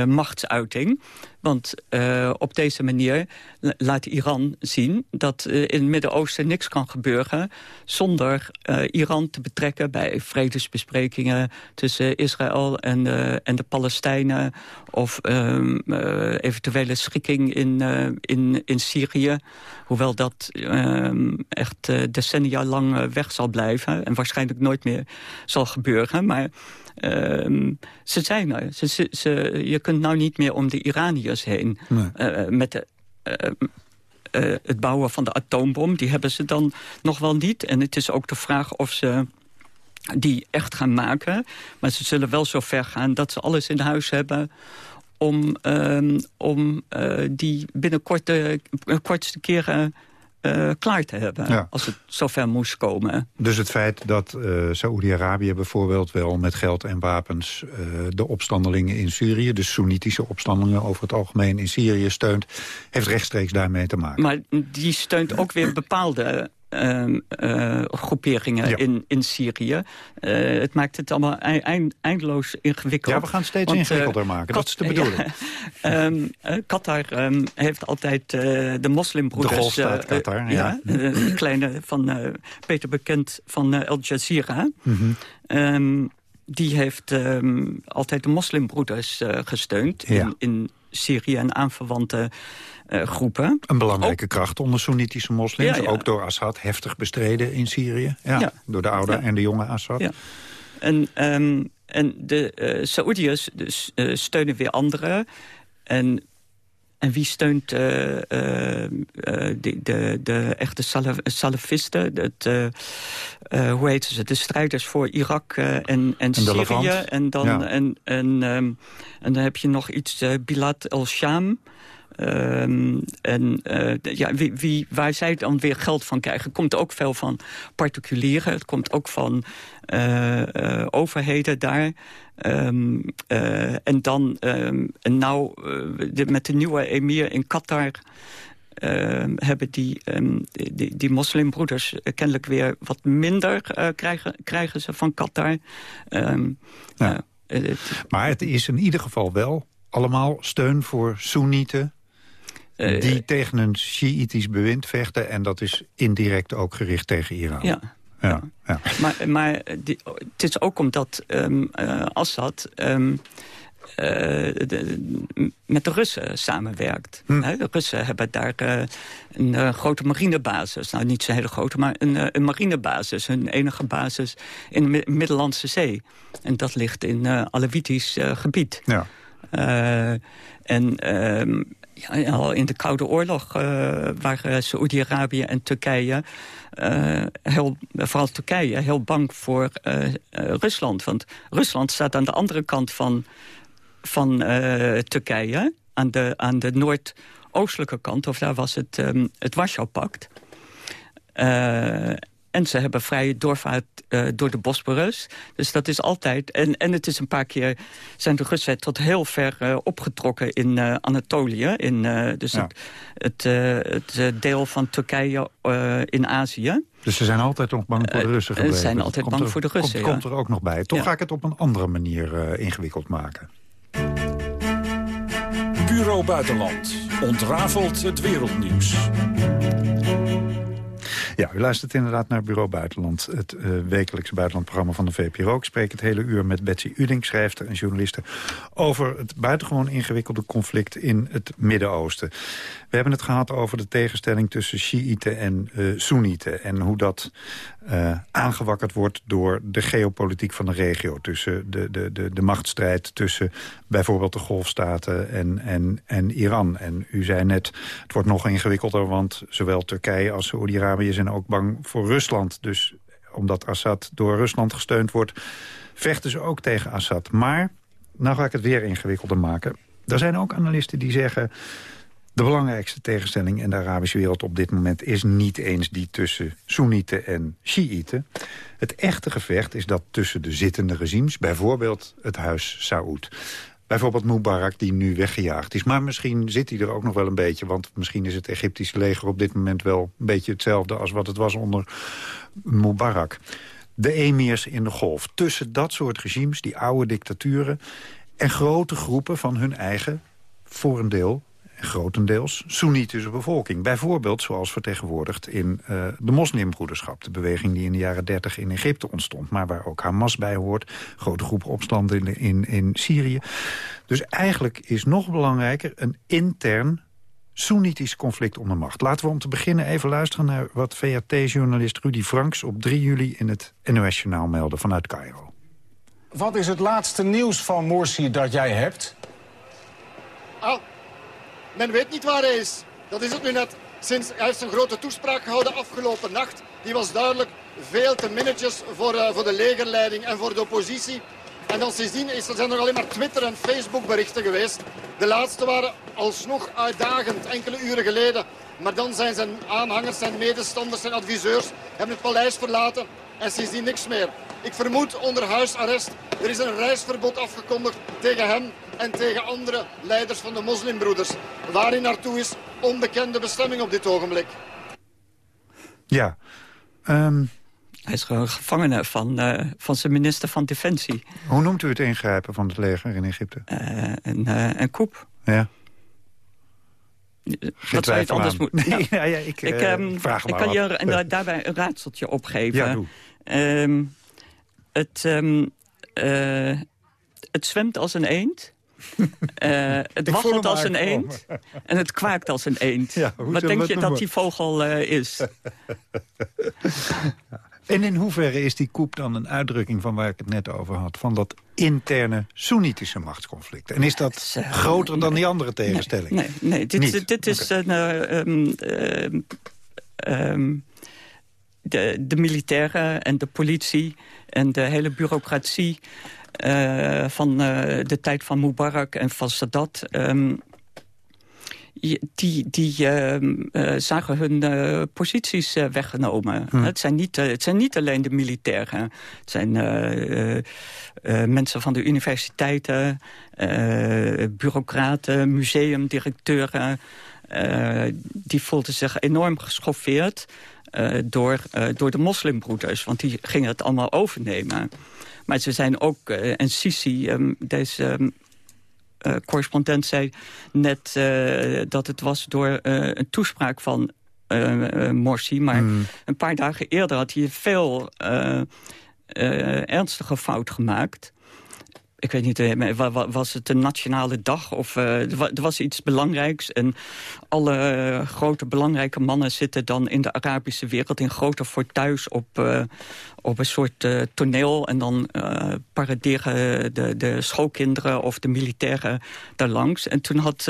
machtsuiting. Want uh, op deze manier laat Iran zien dat uh, in het Midden-Oosten niks kan gebeuren... zonder uh, Iran te betrekken bij vredesbesprekingen tussen Israël en, en de Palestijnen... of um, eventuele schikking in, in, in Syrië. Hoewel dat um, echt decennia lang weg zal blijven... en waarschijnlijk nooit meer zal gebeuren. Maar um, ze zijn er. Je kunt nou niet meer om de Iraniërs heen. Nee. Uh, met de, uh, uh, het bouwen van de atoombom, die hebben ze dan nog wel niet. En het is ook de vraag of ze die echt gaan maken. Maar ze zullen wel zo ver gaan dat ze alles in huis hebben om, um, om die binnenkort de kortste keren uh, klaar te hebben. Ja. Als het zover moest komen. Dus het feit dat uh, Saoedi-Arabië bijvoorbeeld wel met geld en wapens... Uh, de opstandelingen in Syrië, de Soenitische opstandelingen over het algemeen in Syrië steunt... heeft rechtstreeks daarmee te maken. Maar die steunt ook weer bepaalde groeperingen ja. in, in Syrië. Uh, het maakt het allemaal eind, eindeloos ingewikkeld. Ja, we gaan het steeds Want, ingewikkelder maken. dat is de bedoeling. Ja, um, Qatar um, heeft altijd de moslimbroeders... De golfstaat Qatar, ja. de kleine van Peter Bekend van Al Jazeera. Mm -hmm. um, die heeft um, altijd de moslimbroeders uh, gesteund ja. in, in Syrië en aanverwante groepen. Een belangrijke ook, kracht onder Soenitische moslims. Ja, ja. Ook door Assad heftig bestreden in Syrië. Ja, Door de oude en de jonge Assad. En, um, en de uh, Saoediërs dus, uh, steunen weer anderen. En en wie steunt uh, de, de, de echte salaf, salafisten? Het, hoe heet ze? De strijders voor Irak en, en, en Syrië. En dan, ja. en, en, um, en dan heb je nog iets, Bilad el-Sham... Um, en uh, ja, wie, wie, waar zij dan weer geld van krijgen... komt ook veel van particulieren. Het komt ook van uh, uh, overheden daar. Um, en dan um, en nou, de, met de nieuwe emir in Qatar... Uh, hebben die, um, die, die moslimbroeders kennelijk weer wat minder uh, krijgen, krijgen ze van Qatar. Um, ja. het, maar het is in ieder geval wel allemaal steun voor Soenieten... Uh, die tegen een Shiïtisch bewind vechten... en dat is indirect ook gericht tegen Iran. Ja. Ja, ja. Maar, maar die, het is ook omdat um, uh, Assad... Um, met de Russen samenwerkt. de Russen hebben daar een grote marinebasis. Nou, niet zo'n hele grote, maar een, een marinebasis. Hun enige basis in de Middellandse Zee. En dat ligt in Alawitisch gebied. Ja. en ehm, ja, al in de Koude Oorlog uh, waren Saoedi-Arabië en Turkije... Uh, heel, vooral Turkije, heel bang voor uh, Rusland. Want Rusland staat aan de andere kant van, van Turkije... aan de, aan de noordoostelijke kant, of daar was het, um, het Warschau-pact... En ze hebben vrije doorvaart uh, door de Bosporus. Dus dat is altijd... En, en het is een paar keer... zijn de Russen tot heel ver uh, opgetrokken in uh, Anatolië. In, dus ja. het, het, het deel van Turkije in Azië. Dus ze zijn altijd nog bang voor de Russen gebleven? Ze zijn altijd bang er, voor de Russen, komt, komt er ook nog bij. Toch ja. ga ik het op een andere manier ingewikkeld maken. Bureau Buitenland ontrafelt het wereldnieuws. Ja, u luistert inderdaad naar Bureau Buitenland. Het uh, wekelijkse buitenlandprogramma van de VPRO. Ik spreek het hele uur met Betsy Uding, schrijfster en journaliste... over het buitengewoon ingewikkelde conflict in het Midden-Oosten. We hebben het gehad over de tegenstelling tussen Shiiten en uh, en hoe dat uh, aangewakkerd wordt door de geopolitiek van de regio. Tussen de, de, de, de machtsstrijd tussen bijvoorbeeld de golfstaten en, en, en Iran. En u zei net, het wordt nog ingewikkelder... want zowel Turkije als Saoedi-Arabië ook bang voor Rusland. Dus omdat Assad door Rusland gesteund wordt... vechten ze ook tegen Assad. Maar, nou ga ik het weer ingewikkelder maken... Er zijn ook analisten die zeggen... De belangrijkste tegenstelling in de Arabische wereld op dit moment... is niet eens die tussen Soenieten en Shiiten. Het echte gevecht is dat tussen de zittende regimes... bijvoorbeeld het huis Saoed. Bijvoorbeeld Mubarak, die nu weggejaagd is. Maar misschien zit hij er ook nog wel een beetje... want misschien is het Egyptische leger op dit moment wel een beetje hetzelfde... als wat het was onder Mubarak. De emirs in de golf. Tussen dat soort regimes, die oude dictaturen... en grote groepen van hun eigen, voor een deel grotendeels Soenitische bevolking. Bijvoorbeeld zoals vertegenwoordigd in uh, de moslimbroederschap. De beweging die in de jaren 30 in Egypte ontstond. Maar waar ook Hamas bij hoort. Grote groepen opstanden in, in, in Syrië. Dus eigenlijk is nog belangrijker een intern Soenitisch conflict om de macht. Laten we om te beginnen even luisteren naar wat VRT-journalist Rudy Franks... op 3 juli in het NOS-journaal meldde vanuit Cairo. Wat is het laatste nieuws van Morsi dat jij hebt? Oh, men weet niet waar hij is. Dat is het nu net. Sinds, hij heeft een grote toespraak gehouden afgelopen nacht. Die was duidelijk veel te minnetjes voor, uh, voor de legerleiding en voor de oppositie. En dan sindsdien is, er zijn er alleen maar Twitter- en Facebook-berichten geweest. De laatste waren alsnog uitdagend, enkele uren geleden. Maar dan zijn zijn aanhangers, zijn medestanders, zijn adviseurs... hebben het paleis verlaten en sindsdien niks meer. Ik vermoed onder huisarrest. Er is een reisverbod afgekondigd tegen hem en tegen andere leiders van de moslimbroeders. Waar hij naartoe is, onbekende bestemming op dit ogenblik. Ja, um... Hij is gewoon gevangene van, uh, van zijn minister van Defensie. Hoe noemt u het ingrijpen van het leger in Egypte? Uh, een, uh, een koep. Ja. Wat zou je het anders moeten... Nee, ja, ja, ik, ik um, vraag Ik kan je een, daarbij een raadseltje opgeven. Ja. Um, het, um, uh, het zwemt als een eend. Uh, het waggelt als een eend. En het kwaakt als een eend. Ja, Wat denk je dat die vogel uh, is? En in hoeverre is die koep dan een uitdrukking van waar ik het net over had? Van dat interne Soenitische machtsconflict. En is dat groter dan die andere tegenstelling? Nee, nee, nee. dit, Niet? dit is een... Um, um, de, de militairen en de politie en de hele bureaucratie... Uh, van uh, de tijd van Mubarak en van Sadat... Um, die, die uh, zagen hun posities weggenomen. Hm. Het, zijn niet, het zijn niet alleen de militairen. Het zijn mensen van de universiteiten, bureaucraten, museumdirecteuren. die voelden zich enorm geschoffeerd door, door de moslimbroeders. Want die gingen het allemaal overnemen. Maar ze zijn ook, en Sisi, um, deze uh, correspondent zei net uh, dat het was door uh, een toespraak van Morsi. Maar mm. een paar dagen eerder had hij veel ernstige fout gemaakt. Ik weet niet, eh, was het een nationale dag of uh, er was iets belangrijks. En alle grote belangrijke mannen zitten dan in de Arabische wereld in grote fortuis op, op een soort toneel. En dan paraderen de, de schoolkinderen of de militairen daar langs. En toen had,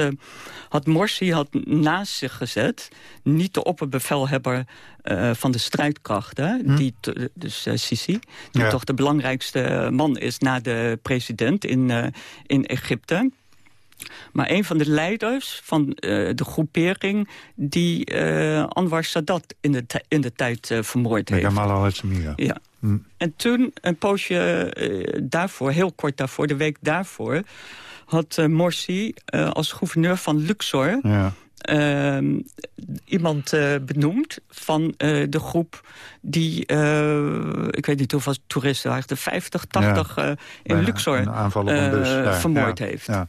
had Morsi had naast zich gezet, niet de opperbevelhebber uh, van de strijdkrachten, hm. die dus uh, Sisi, die toch de belangrijkste man is na de president in, uh, in Egypte. Maar een van de leiders van de groepering die Anwar Sadat in de, in de tijd vermoord heeft. Al Ja. Hm. En toen, een poosje daarvoor, heel kort daarvoor, de week daarvoor... had Morsi als gouverneur van Luxor... Ja iemand uh, benoemd van uh, de groep die, uh, ik weet niet hoeveel toeristen waren, de 50, 80 ja, in Luxor vermoord heeft. Ja.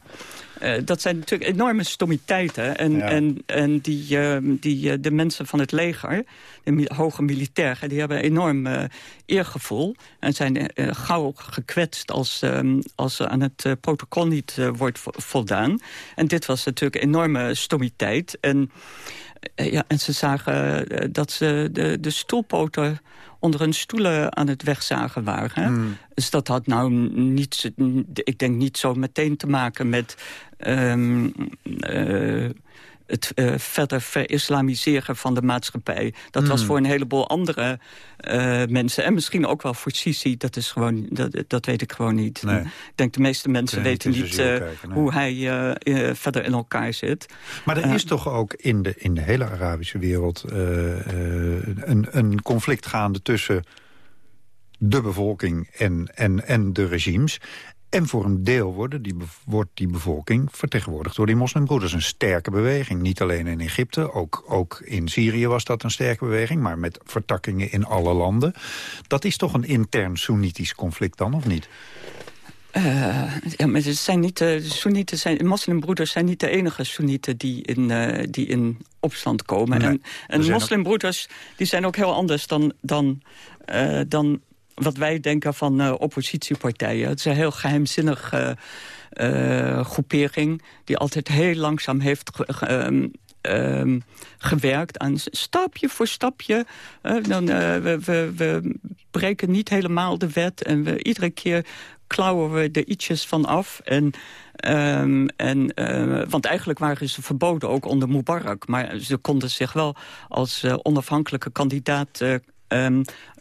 Uh, dat zijn natuurlijk enorme stomiteiten. En, en, en die, uh, die, uh, de mensen van het leger, de hoge militairen... die hebben een enorm eergevoel. En zijn gauw gekwetst als, ehm, als aan het protocol niet wordt voldaan. En dit was natuurlijk een enorme stomiteit. En, ja, en ze zagen dat ze de, de stoelpoten onder hun stoelen aan het wegzagen waren. Hmm. Dus dat had nou niet, ik denk niet zo meteen te maken met... Um, uh, het uh, verder verislamiseren van de maatschappij. Dat was hmm. voor een heleboel andere uh, mensen. En misschien ook wel voor Sisi. Dat, is gewoon, dat, dat weet ik gewoon niet. Ik denk de meeste mensen weten niet uh, hoe hij verder in elkaar zit. Maar er is toch ook in de, in de hele Arabische wereld... een, een conflict gaande tussen de bevolking en, en, en de regimes. En voor een deel worden die, wordt die bevolking vertegenwoordigd door die moslimbroeders. Een sterke beweging, niet alleen in Egypte. Ook, ook in Syrië was dat een sterke beweging, maar met vertakkingen in alle landen. Dat is toch een intern Soenitisch conflict dan, of niet? Uh, ja, maar het zijn niet de Soenieten, zijn, moslimbroeders zijn niet de enige Soenieten die in, uh, die in opstand komen. en en moslimbroeders die zijn ook heel anders dan, dan, uh, dan wat wij denken van uh, oppositiepartijen. Het is een heel geheimzinnig uh, groepering... die altijd heel langzaam heeft um, um, gewerkt aan stapje voor stapje. dan, we, we, we, breken niet helemaal de wet en we, iedere keer klauwen we er ietsjes van af. En, um, en, want eigenlijk waren ze verboden ook onder Mubarak. Maar ze konden zich wel als onafhankelijke kandidaat uh,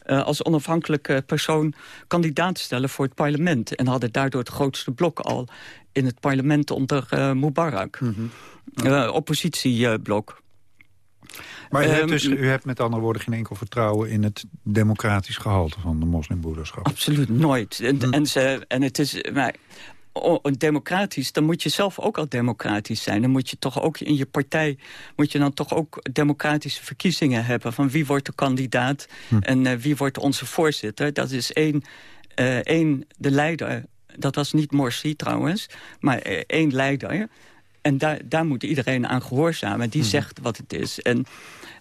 uh, als onafhankelijke persoon kandidaat stellen voor het parlement. En hadden daardoor het grootste blok al in het parlement onder uh, Mubarak. Mm -hmm. oppositieblok. Maar u hebt, dus, u hebt met andere woorden geen enkel vertrouwen... in het democratisch gehalte van de moslimbroederschap? Absoluut nooit. En, hm. en, ze, en het is... Maar democratisch, dan moet je zelf ook al democratisch zijn. Dan moet je toch ook in je partij, moet je dan toch ook democratische verkiezingen hebben. Van wie wordt de kandidaat hm. en uh, wie wordt onze voorzitter. Dat is één, uh, één de leider. Dat was niet Morsi trouwens, maar uh, één leider. En daar, daar moet iedereen aan gehoorzamen. Die hm. zegt wat het is. En eh,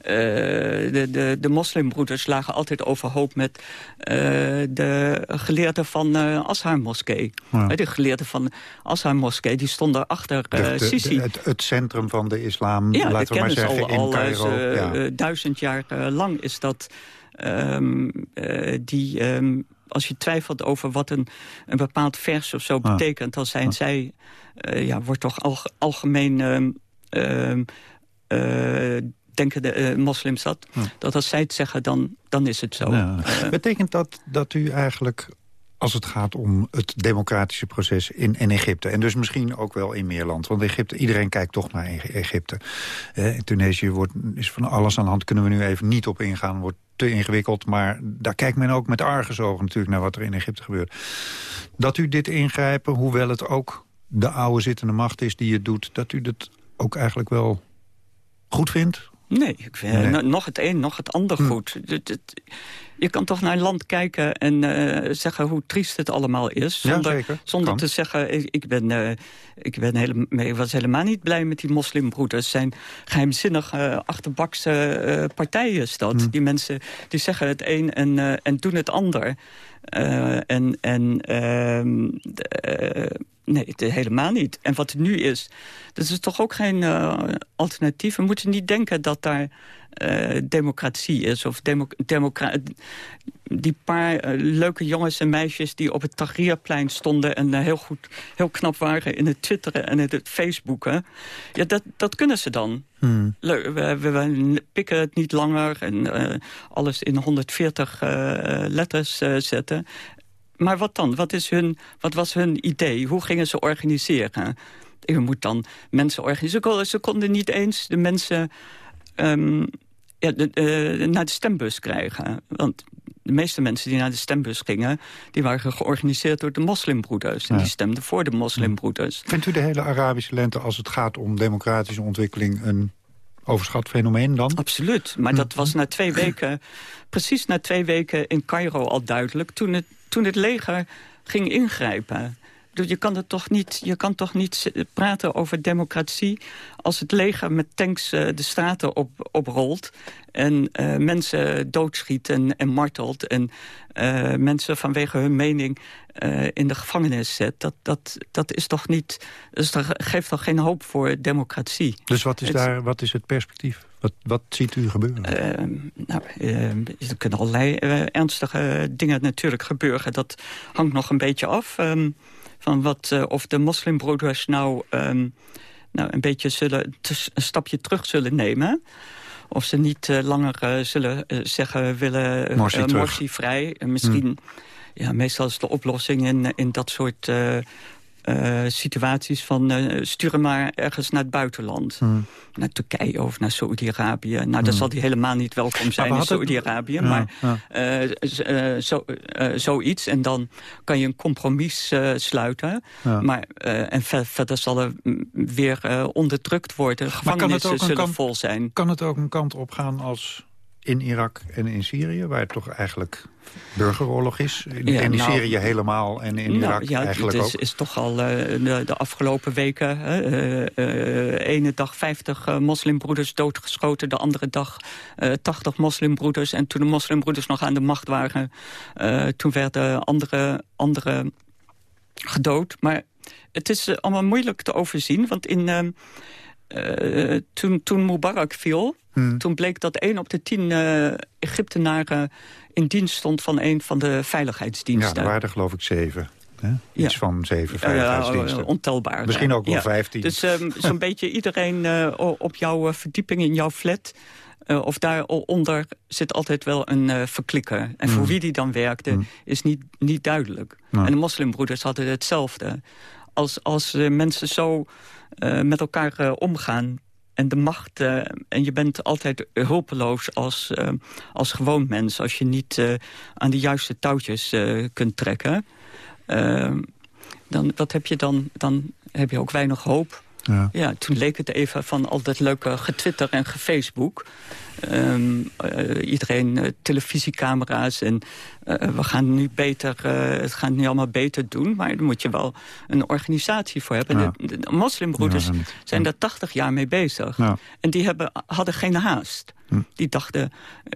de, de, de moslimbroeders lagen altijd overhoop met uh, de geleerden van uh, Ashar-moskee. De geleerden van Ashar-moskee, die stonden achter Sisi. het, het, centrum van de islam, ja, laten we maar zeggen, al, in Cairo. ja. duizend jaar lang is dat... Um, die, um, als je twijfelt over wat een, een bepaald vers of zo ah. betekent... dan zijn ah. zij, ja, wordt toch al, algemeen... Um, denken de uh, moslims dat. Dat als zij het zeggen, dan, dan is het zo. Ja. Uh, Betekent dat dat u eigenlijk als het gaat om het democratische proces in, in Egypte. En dus misschien ook wel in meer land. Want Egypte, iedereen kijkt toch naar Egypte. Eh, in Tunesië wordt, is van alles aan de hand. Kunnen we nu even niet op ingaan. Wordt te ingewikkeld. Maar daar kijkt men ook met argusogen natuurlijk naar wat er in Egypte gebeurt. Dat u dit ingrijpen, hoewel het ook de oude zittende macht is die het doet... dat u dat ook eigenlijk wel goed vindt? Nee, ik vind nog het een, nog het ander hm. goed. je kan toch naar een land kijken en eh, zeggen hoe triest het allemaal is. Zonder, ja, zonder te zeggen, ik, ik ben, uh, ik, ben hele, ik was helemaal niet blij met die moslimbroeders. zijn geheimzinnige, achterbakse partijen is dat. Hmm. Die mensen die zeggen het een en, en doen het ander. En en ehm, nee, het, helemaal niet. En wat er nu is, dat is toch ook geen alternatief. We moeten niet denken dat daar uh, democratie is. Of demo die paar uh, leuke jongens en meisjes die op het Tahrirplein stonden... en uh, heel, goed, heel knap waren in het twitteren en in het facebooken. Ja, dat, dat kunnen ze dan. Hmm. We, we, we, pikken het niet langer en alles in 140 letters zetten. Maar wat dan? Wat, is hun, wat was hun idee? Hoe gingen ze organiseren? Je moet dan mensen organiseren. Ze konden niet eens de mensen... Um, ja, de, naar de stembus krijgen. Want de meeste mensen die naar de stembus gingen... die waren georganiseerd door de moslimbroeders. En Ja. die stemden voor de moslimbroeders. Vindt u de hele Arabische lente, als het gaat om democratische ontwikkeling... een overschat fenomeen dan? Absoluut. Maar dat was na twee weken, precies na twee weken in Cairo al duidelijk... toen het, toen het leger ging ingrijpen. Je kan, het toch niet, je kan toch niet praten over democratie... als het leger met tanks uh, de straten op, oprolt... en uh, mensen doodschiet en, en martelt... en uh, mensen vanwege hun mening in de gevangenis zet. Dat, dat, dat is toch niet... Dus dat geeft toch geen hoop voor democratie. Dus wat is, daar, wat is het perspectief? Wat, wat ziet u gebeuren? nou, er kunnen allerlei ernstige dingen natuurlijk gebeuren. Dat hangt nog een beetje af... Um, van wat, uh, of de moslimbroeders nou, um, nou een beetje zullen, een stapje terug zullen nemen. Of ze niet uh, langer uh, zullen zeggen willen Morsi, Morsi vrij. misschien, hmm. ja, meestal is de oplossing in, in dat soort uh, situaties van uh, sturen maar ergens naar het buitenland. Hmm. Naar Turkije of naar Saoedi-Arabië. Nou, hmm. dan zal die helemaal niet welkom zijn in Saoedi-Arabië. Ja, maar ja. uh, zo, zoiets. En dan kan je een compromis sluiten. Ja. Maar, en ver, verder zal er weer onderdrukt worden. Gevangenissen zullen vol zijn. Kan het ook een kant op gaan als in Irak en in Syrië... waar het toch eigenlijk burgeroorlog is. In, ja, in nou, Syrië helemaal en in nou, Irak ja, eigenlijk het ook. is, is toch al uh, de, de, afgelopen weken... Uh, ene dag 50 moslimbroeders doodgeschoten... de andere dag 80 moslimbroeders. En toen de moslimbroeders nog aan de macht waren... toen werden andere, andere gedood. Maar het is allemaal moeilijk te overzien. Want in... Toen, toen Mubarak viel, hmm. toen bleek dat één op de tien uh, Egyptenaren in dienst stond van een van de veiligheidsdiensten. Ja, er waren er geloof ik zeven. Hè? Iets ja. van zeven veiligheidsdiensten. Uh, ontelbaar. Misschien ook wel ja. vijftien. Dus um, zo'n beetje iedereen op jouw verdieping in jouw flat... of daaronder zit altijd wel een verklikker. En voor mm. wie die dan werkte, mm. is niet, niet duidelijk. En de moslimbroeders hadden hetzelfde. Als, als mensen zo uh, met elkaar uh, omgaan. En de macht, uh, en je bent altijd hulpeloos als, als gewoon mens... als je niet aan de juiste touwtjes kunt trekken. Dan, wat heb je dan? Dan heb je ook weinig hoop. Ja. ja, toen leek het even van al dat leuke getwitter en gefacebook. Um, uh, iedereen uh, televisiecamera's en uh, we gaan nu beter, het gaan nu allemaal beter doen. Maar daar moet je wel een organisatie voor hebben. Ja. De, de moslimbroeders ja, zijn daar 80 jaar mee bezig. En die hebben, hadden geen haast. Hm. Die dachten,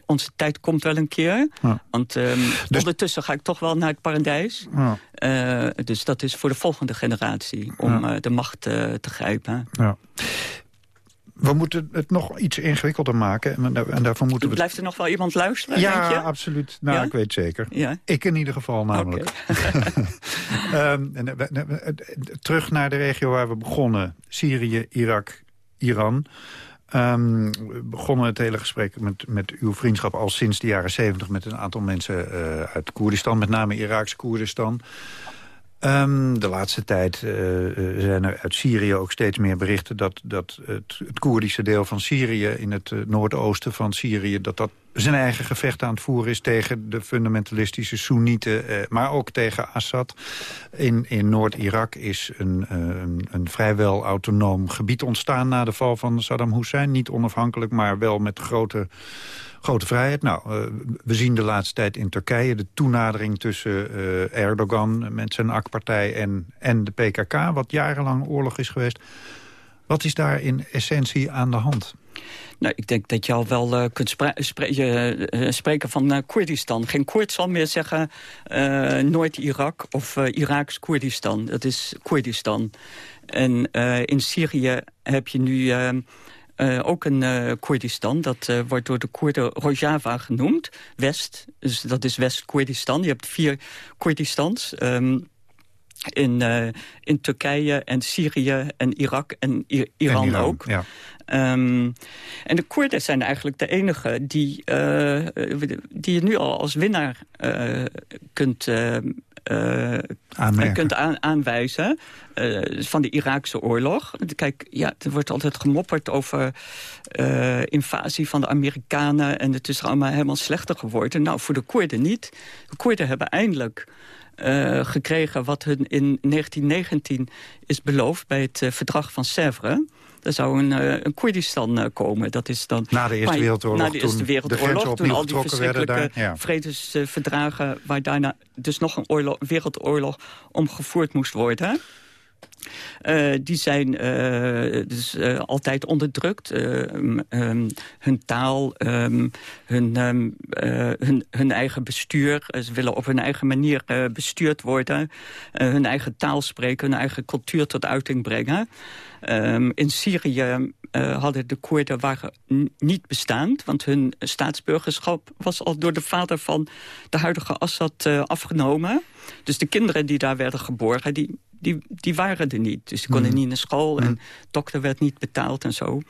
onze tijd komt wel een keer. Ja. Want um, dus... ondertussen ga ik toch wel naar het paradijs. Ja. dus dat is voor de volgende generatie om de macht te grijpen. Ja. We moeten het nog iets ingewikkelder maken. En daarvoor moeten we... Blijft er nog wel iemand luisteren, Ja, je? absoluut. Nou, ja? ik weet zeker. Ja? Ik in ieder geval namelijk. Okay. um, en, terug naar de regio waar we begonnen. Syrië, Irak, Iran. We begonnen het hele gesprek met, met uw vriendschap al sinds de jaren zeventig... met een aantal mensen uh, uit Koerdistan, met name Iraaks Koerdistan... Um, de laatste tijd uh, zijn er uit Syrië ook steeds meer berichten... dat, dat het, Koerdische deel van Syrië in het noordoosten van Syrië... dat dat zijn eigen gevecht aan het voeren is tegen de fundamentalistische Soenieten... Eh, maar ook tegen Assad. In, in Noord-Irak is een, eh, een, vrijwel autonoom gebied ontstaan... na de val van Saddam Hussein. Niet onafhankelijk, maar wel met grote, grote vrijheid. Nou, eh, we zien de laatste tijd in Turkije de toenadering tussen eh, Erdogan... met zijn AK-partij en, en de PKK, wat jarenlang oorlog is geweest. Wat is daar in essentie aan de hand? Nou, ik denk dat je al wel uh, kunt spre uh, spreken van uh, Koerdistan. Geen Koerd zal meer zeggen Noord-Irak of Iraks Koerdistan. Dat is Koerdistan. En in Syrië heb je nu ook een Koerdistan. Dat wordt door de Koerden Rojava genoemd. West, dus dat is West-Koerdistan. Je hebt vier Koerdistans... Um, in, uh, in Turkije en Syrië en Irak en I Iran, en Iran ook. Ja. Um, en de Koerden zijn eigenlijk de enige die, uh, die je nu al als winnaar uh, kunt, kunt aan, aanwijzen van de Iraakse oorlog. Kijk, ja, er wordt altijd gemopperd over invasie van de Amerikanen... en het is allemaal helemaal slechter geworden. Nou, voor de Koerden niet. De Koerden hebben eindelijk uh, gekregen wat hun in 1919 is beloofd bij het uh, verdrag van Sèvres. Er zou een, uh, een Koerdistan komen. Dat is dan, na de Eerste Wereldoorlog, na de Eerste Wereldoorlog toen al die verschrikkelijke ja. vredesverdragen... waar daarna dus nog een oorlog, wereldoorlog om gevoerd moest worden... Uh, die zijn uh, dus uh, altijd onderdrukt. Um, hun taal, um, hun, um, hun, hun, eigen bestuur. ze willen op hun eigen manier bestuurd worden. hun eigen taal spreken, hun eigen cultuur tot uiting brengen. in Syrië hadden de Koerden waren niet bestaand. Want hun staatsburgerschap was al door de vader van de huidige Assad afgenomen. Dus de kinderen die daar werden geboren... die die, die waren er niet. Dus die konden mm. niet naar school en mm. dokter werd niet betaald en zo.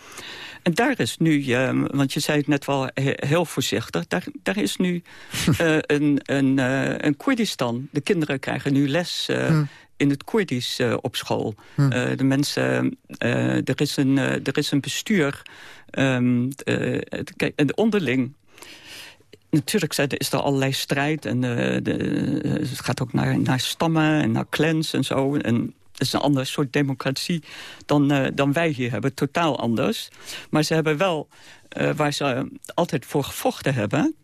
En daar is nu, uh, want je zei het net wel heel voorzichtig... daar, daar is nu uh, een, een, uh, een Koerdistan. De kinderen krijgen nu les mm. in het Koerdisch op school. de mensen, er, is een, er is een bestuur... Um, de onderling Natuurlijk is er allerlei strijd. En uh, de, het gaat ook naar, naar stammen en naar clans en zo. En het is een ander soort democratie dan, uh, dan wij hier hebben. Totaal anders. Maar ze hebben wel, uh, waar ze altijd voor gevochten hebben...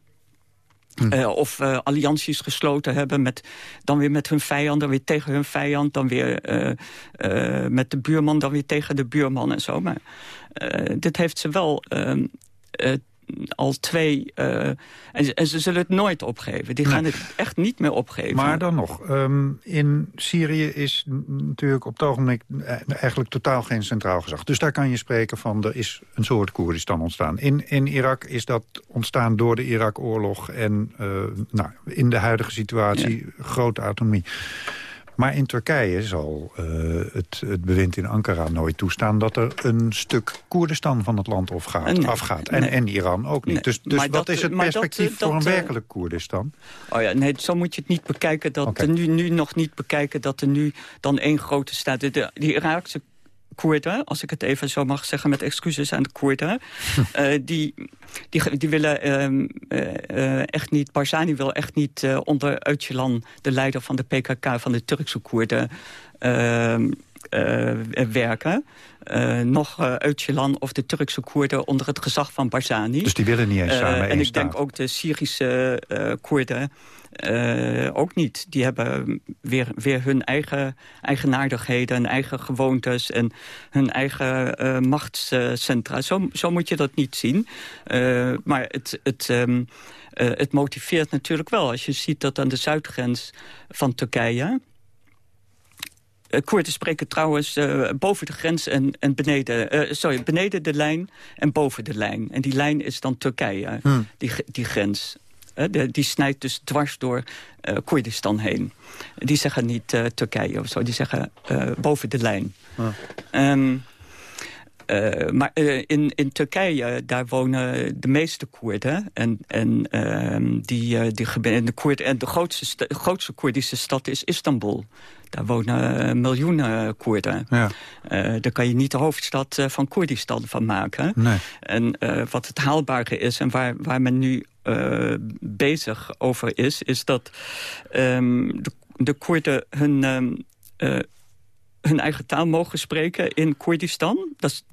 Hm. Uh, of uh, allianties gesloten hebben, met, dan weer met hun vijand, dan weer tegen hun vijand, dan weer uh, met de buurman, dan weer tegen de buurman en zo. Maar dit heeft ze wel ehm, al twee... Uh, en, en, ze zullen het nooit opgeven. Die gaan het echt niet meer opgeven. Maar dan nog. Um, in Syrië is natuurlijk op het ogenblik eh, eigenlijk totaal geen centraal gezag. Dus daar kan je spreken van, er is een soort Koerdistan ontstaan. In, in Irak is dat ontstaan door de Irak-oorlog... en uh, nou, in de huidige situatie ja. grote autonomie. Maar in Turkije zal uh, het, het bewind in Ankara nooit toestaan... dat er een stuk Koerdistan van het land afgaat. afgaat. En, en Iran ook niet. dus dus wat dat, is het perspectief dat, voor een eh, werkelijk Koerdistan? Oh ja, nee, zo moet je het niet bekijken. Dat okay. nu, nu nog niet bekijken dat er nu dan één grote staat. De, de, die Iraakse Koerden, als ik het even zo mag zeggen met excuses aan de Koerden... uh, die, die, die willen uh, uh, echt niet... Barzani wil echt niet onder Öcalan, de leider van de PKK... van de Turkse Koerden, ehm, werken. nog uh, Öcalan of de Turkse Koerden onder het gezag van Barzani. Dus die willen niet eens samen En ik denk ook de Syrische Koerden ook niet. Die hebben weer, weer hun eigen eigenaardigheden en eigen gewoontes... en hun eigen machtscentra. Zo, zo moet je dat niet zien. Maar het... het um, het motiveert natuurlijk wel. Als je ziet dat aan de zuidgrens van Turkije... Koerden spreken trouwens uh, boven de grens en, en beneden, uh, sorry, beneden de lijn en boven de lijn. En die lijn is dan Turkije, hmm. die, die grens die snijdt dus dwars door uh, Koerdistan heen. Die zeggen niet uh, Turkije of zo, die zeggen uh, boven de lijn. Ah. Um, uh, maar in, in Turkije, daar wonen de meeste Koerden. En, en, uh, die, die, de, Koerd, en de grootste, grootste Koerdische stad is Istanbul. Daar wonen miljoenen Koerden. Ja. daar kan je niet de hoofdstad van Koerdistan van maken. Nee. En wat het haalbare is en waar, waar men nu bezig over is... is dat ehm, de, de Koerden hun, ehm, hun eigen taal mogen spreken in Koerdistan. Dat is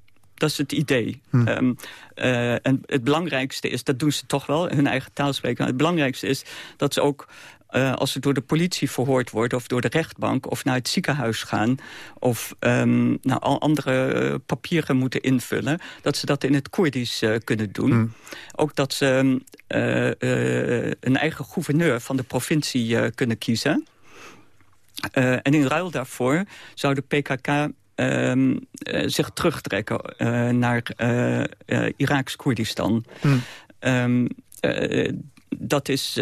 dat is het idee. Hm. Ehm, eh, en het belangrijkste is, dat doen ze toch wel, hun eigen taal spreken. Het belangrijkste is dat ze ook uh, als ze door de politie verhoord worden... of door de rechtbank, of naar het ziekenhuis gaan... of um, nou, andere uh, papieren moeten invullen... dat ze dat in het Koerdisch uh, kunnen doen. Hm. Ook dat ze een eigen gouverneur van de provincie kunnen kiezen. en in ruil daarvoor zou de PKK uh, zich terugtrekken uh, naar uh, Iraks Koerdistan. Hmm. Um, dat is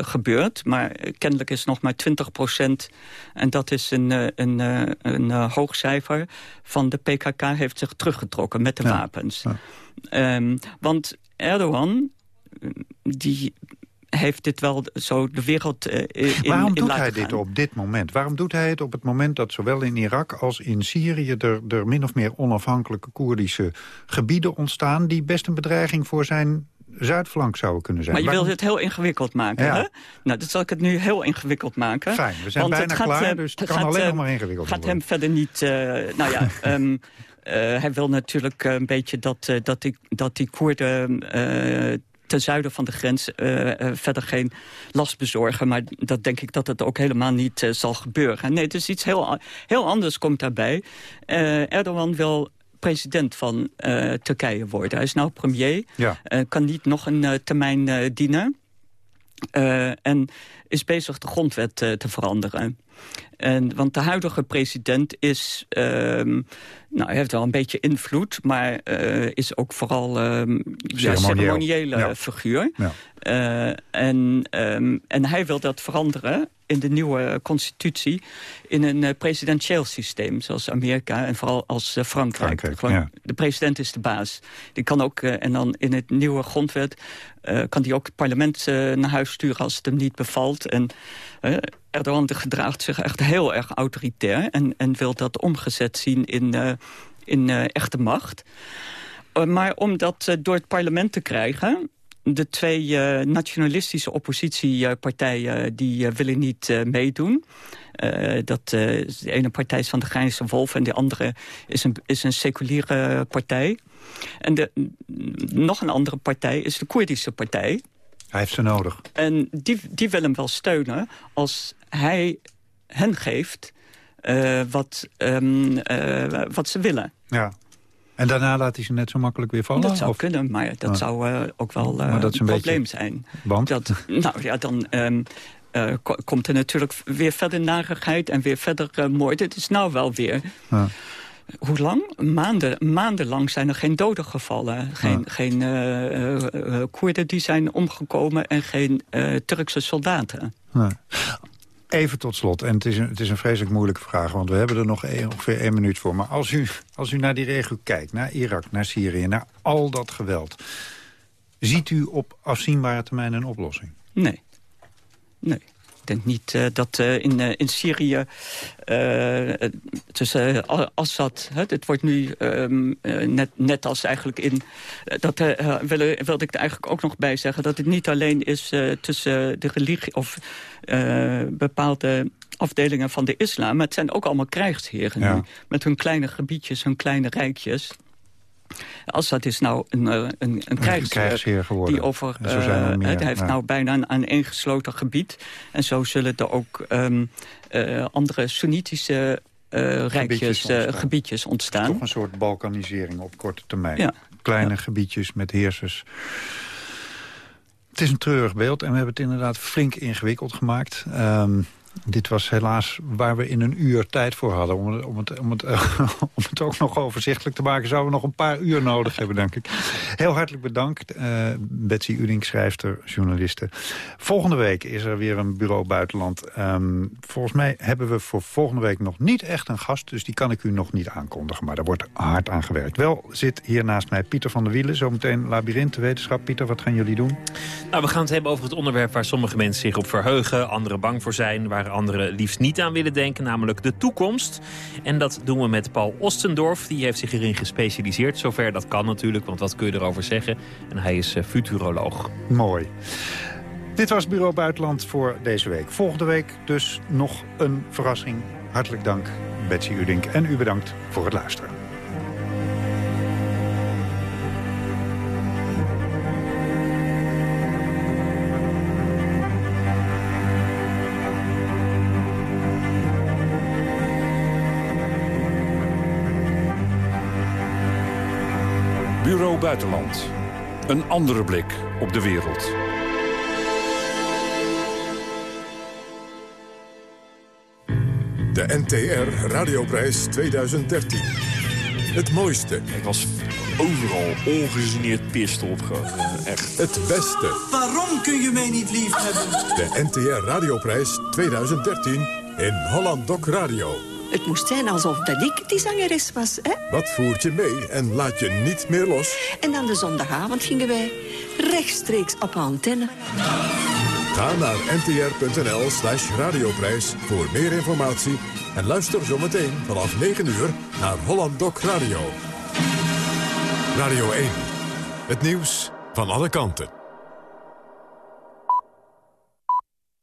gebeurd, maar kennelijk is nog maar 20 procent... en dat is een, een, een hoog cijfer van de PKK heeft zich teruggetrokken met de ja. wapens. Ja. Um, want Erdogan, die heeft dit wel zo de wereld uh, in Waarom in doet hij gaan. dit op dit moment? Waarom doet hij het op het moment dat zowel in Irak als in Syrië... er, er min of meer onafhankelijke Koerdische gebieden ontstaan... die best een bedreiging voor zijn zuidflank zouden kunnen zijn? Maar je wilt het heel ingewikkeld maken, Ja. hè? Nou, dan zal ik het nu heel ingewikkeld maken. Fijn, we zijn Want bijna gaat, klaar, eh, dus het kan gaat, alleen eh, nog maar ingewikkeld gaat worden. hem verder niet... eh, nou ja, ehm, eh, hij wil natuurlijk een beetje dat, dat, die, dat die Koerden... ten zuiden van de grens verder geen last bezorgen. Maar dat denk ik dat het ook helemaal niet zal gebeuren. Nee, het is iets heel, heel anders komt daarbij. Erdogan wil president van eh, Turkije worden. Hij is nou premier. Ja. Eh, kan niet nog een eh, termijn dienen. En is bezig de grondwet te veranderen. En, want de huidige president is, ehm, nou, heeft wel een beetje invloed... maar is ook vooral ehm ja, Ceremonieel. ceremoniële Ja. figuur. Ja. En, ehm, en hij wil dat veranderen in de nieuwe constitutie... in een eh, presidentieel systeem, zoals Amerika en vooral als eh, Frankrijk. Frankrijk, Gewoon, ja. De president is de baas. Die kan ook, eh, en dan in het nieuwe grondwet... kan die ook het parlement naar huis sturen als het hem niet bevalt. En Erdogan gedraagt zich echt heel erg autoritair... en, en wil dat omgezet zien in, in echte macht. Maar om dat door het parlement te krijgen... De twee eh, nationalistische oppositiepartijen die eh, willen niet eh, meedoen. Eh, dat, eh, de ene partij is van de Grijnse Wolf en de andere is een, is een seculiere partij. En de, nog een andere partij is de Koerdische partij. Hij heeft ze nodig. En die, die wil hem wel steunen als hij hen geeft eh, wat, ehm, eh, wat ze willen. Ja. En daarna laat hij ze net zo makkelijk weer vallen? Dat zou Of- kunnen, maar dat Ah. zou eh, ook wel eh, een probleem zijn. Want? Dat, nou ja, dan ehm, eh, ko- komt er natuurlijk weer verder narigheid en weer verder moord. Het is nou wel weer... Ja. Hoe lang? Maanden, maandenlang zijn er geen doden gevallen. Geen, geen Koerden die zijn omgekomen en geen Turkse soldaten. Even tot slot, en het is, een, het is een vreselijk moeilijke vraag... want we hebben er nog ongeveer één minuut voor. Maar als u, als u naar die regio kijkt, naar Irak, naar Syrië... naar al dat geweld... ziet u op afzienbare termijn een oplossing? Nee. Nee. Ik denk niet eh, dat eh, in, eh, in Syrië tussen Assad... Hè, het wordt nu ehm, eh, net, net als eigenlijk in... dat wilde, wilde ik er eigenlijk ook nog bij zeggen... dat het niet alleen is tussen de religie... of bepaalde afdelingen van de islam... maar het zijn ook allemaal krijgsheren Ja. nu. Met hun kleine gebiedjes, hun kleine rijkjes... Assad is nou een, eh, een, een krijgsheer, krijgsheer geworden. die over... En zo zijn er eh, hij heeft ja. nou bijna een aaneengesloten gebied. En zo zullen er ook ehm, eh, andere Soenitische eh rijkjes, ontstaan. gebiedjes ontstaan. Toch een soort balkanisering op korte termijn. Ja. Kleine gebiedjes met heersers. Het is een treurig beeld en we hebben het inderdaad flink ingewikkeld gemaakt. Ehm, dit was helaas waar we in een uur tijd voor hadden. Om het, om het, om het, om het ook nog overzichtelijk te maken... zouden we nog een paar uur nodig hebben, denk ik. Heel hartelijk bedankt, eh, Betsy Uding, schrijfster, journaliste. Volgende week is er weer een bureau buitenland. Ehm, volgens mij hebben we voor volgende week nog niet echt een gast... dus die kan ik u nog niet aankondigen, maar daar wordt hard aan gewerkt. Wel zit hier naast mij Pieter van der Wielen. Zometeen labyrinthwetenschap. Pieter, wat gaan jullie doen? Nou, we gaan het hebben over het onderwerp waar sommige mensen zich op verheugen, anderen bang voor zijn, waar anderen liefst niet aan willen denken, namelijk de toekomst. En dat doen we met Paul Ostendorf. Die heeft zich erin gespecialiseerd, zover dat kan natuurlijk, want wat kun je erover zeggen? En hij is uh, futuroloog. Mooi. Dit was Bureau Buitenland voor deze week. Volgende week dus nog een verrassing. Hartelijk dank, Betsy Udink. En u bedankt voor het luisteren. Buitenland. Een andere blik op de wereld. De NTR Radioprijs 2013. Het mooiste. Ik was overal ongegeneerd pist op. Echt. Het beste. Waarom kun je mij niet lief hebben? De NTR Radioprijs 2013 in Holland Doc Radio. Het moest zijn alsof dat ik die zangeres was, hè? Wat voert je mee en laat je niet meer los? En dan de zondagavond gingen wij rechtstreeks op antenne. Ga naar ntr.nl slash radioprijs voor meer informatie... en luister zometeen vanaf 9 uur naar Holland Doc Radio. Radio 1. Het nieuws van alle kanten.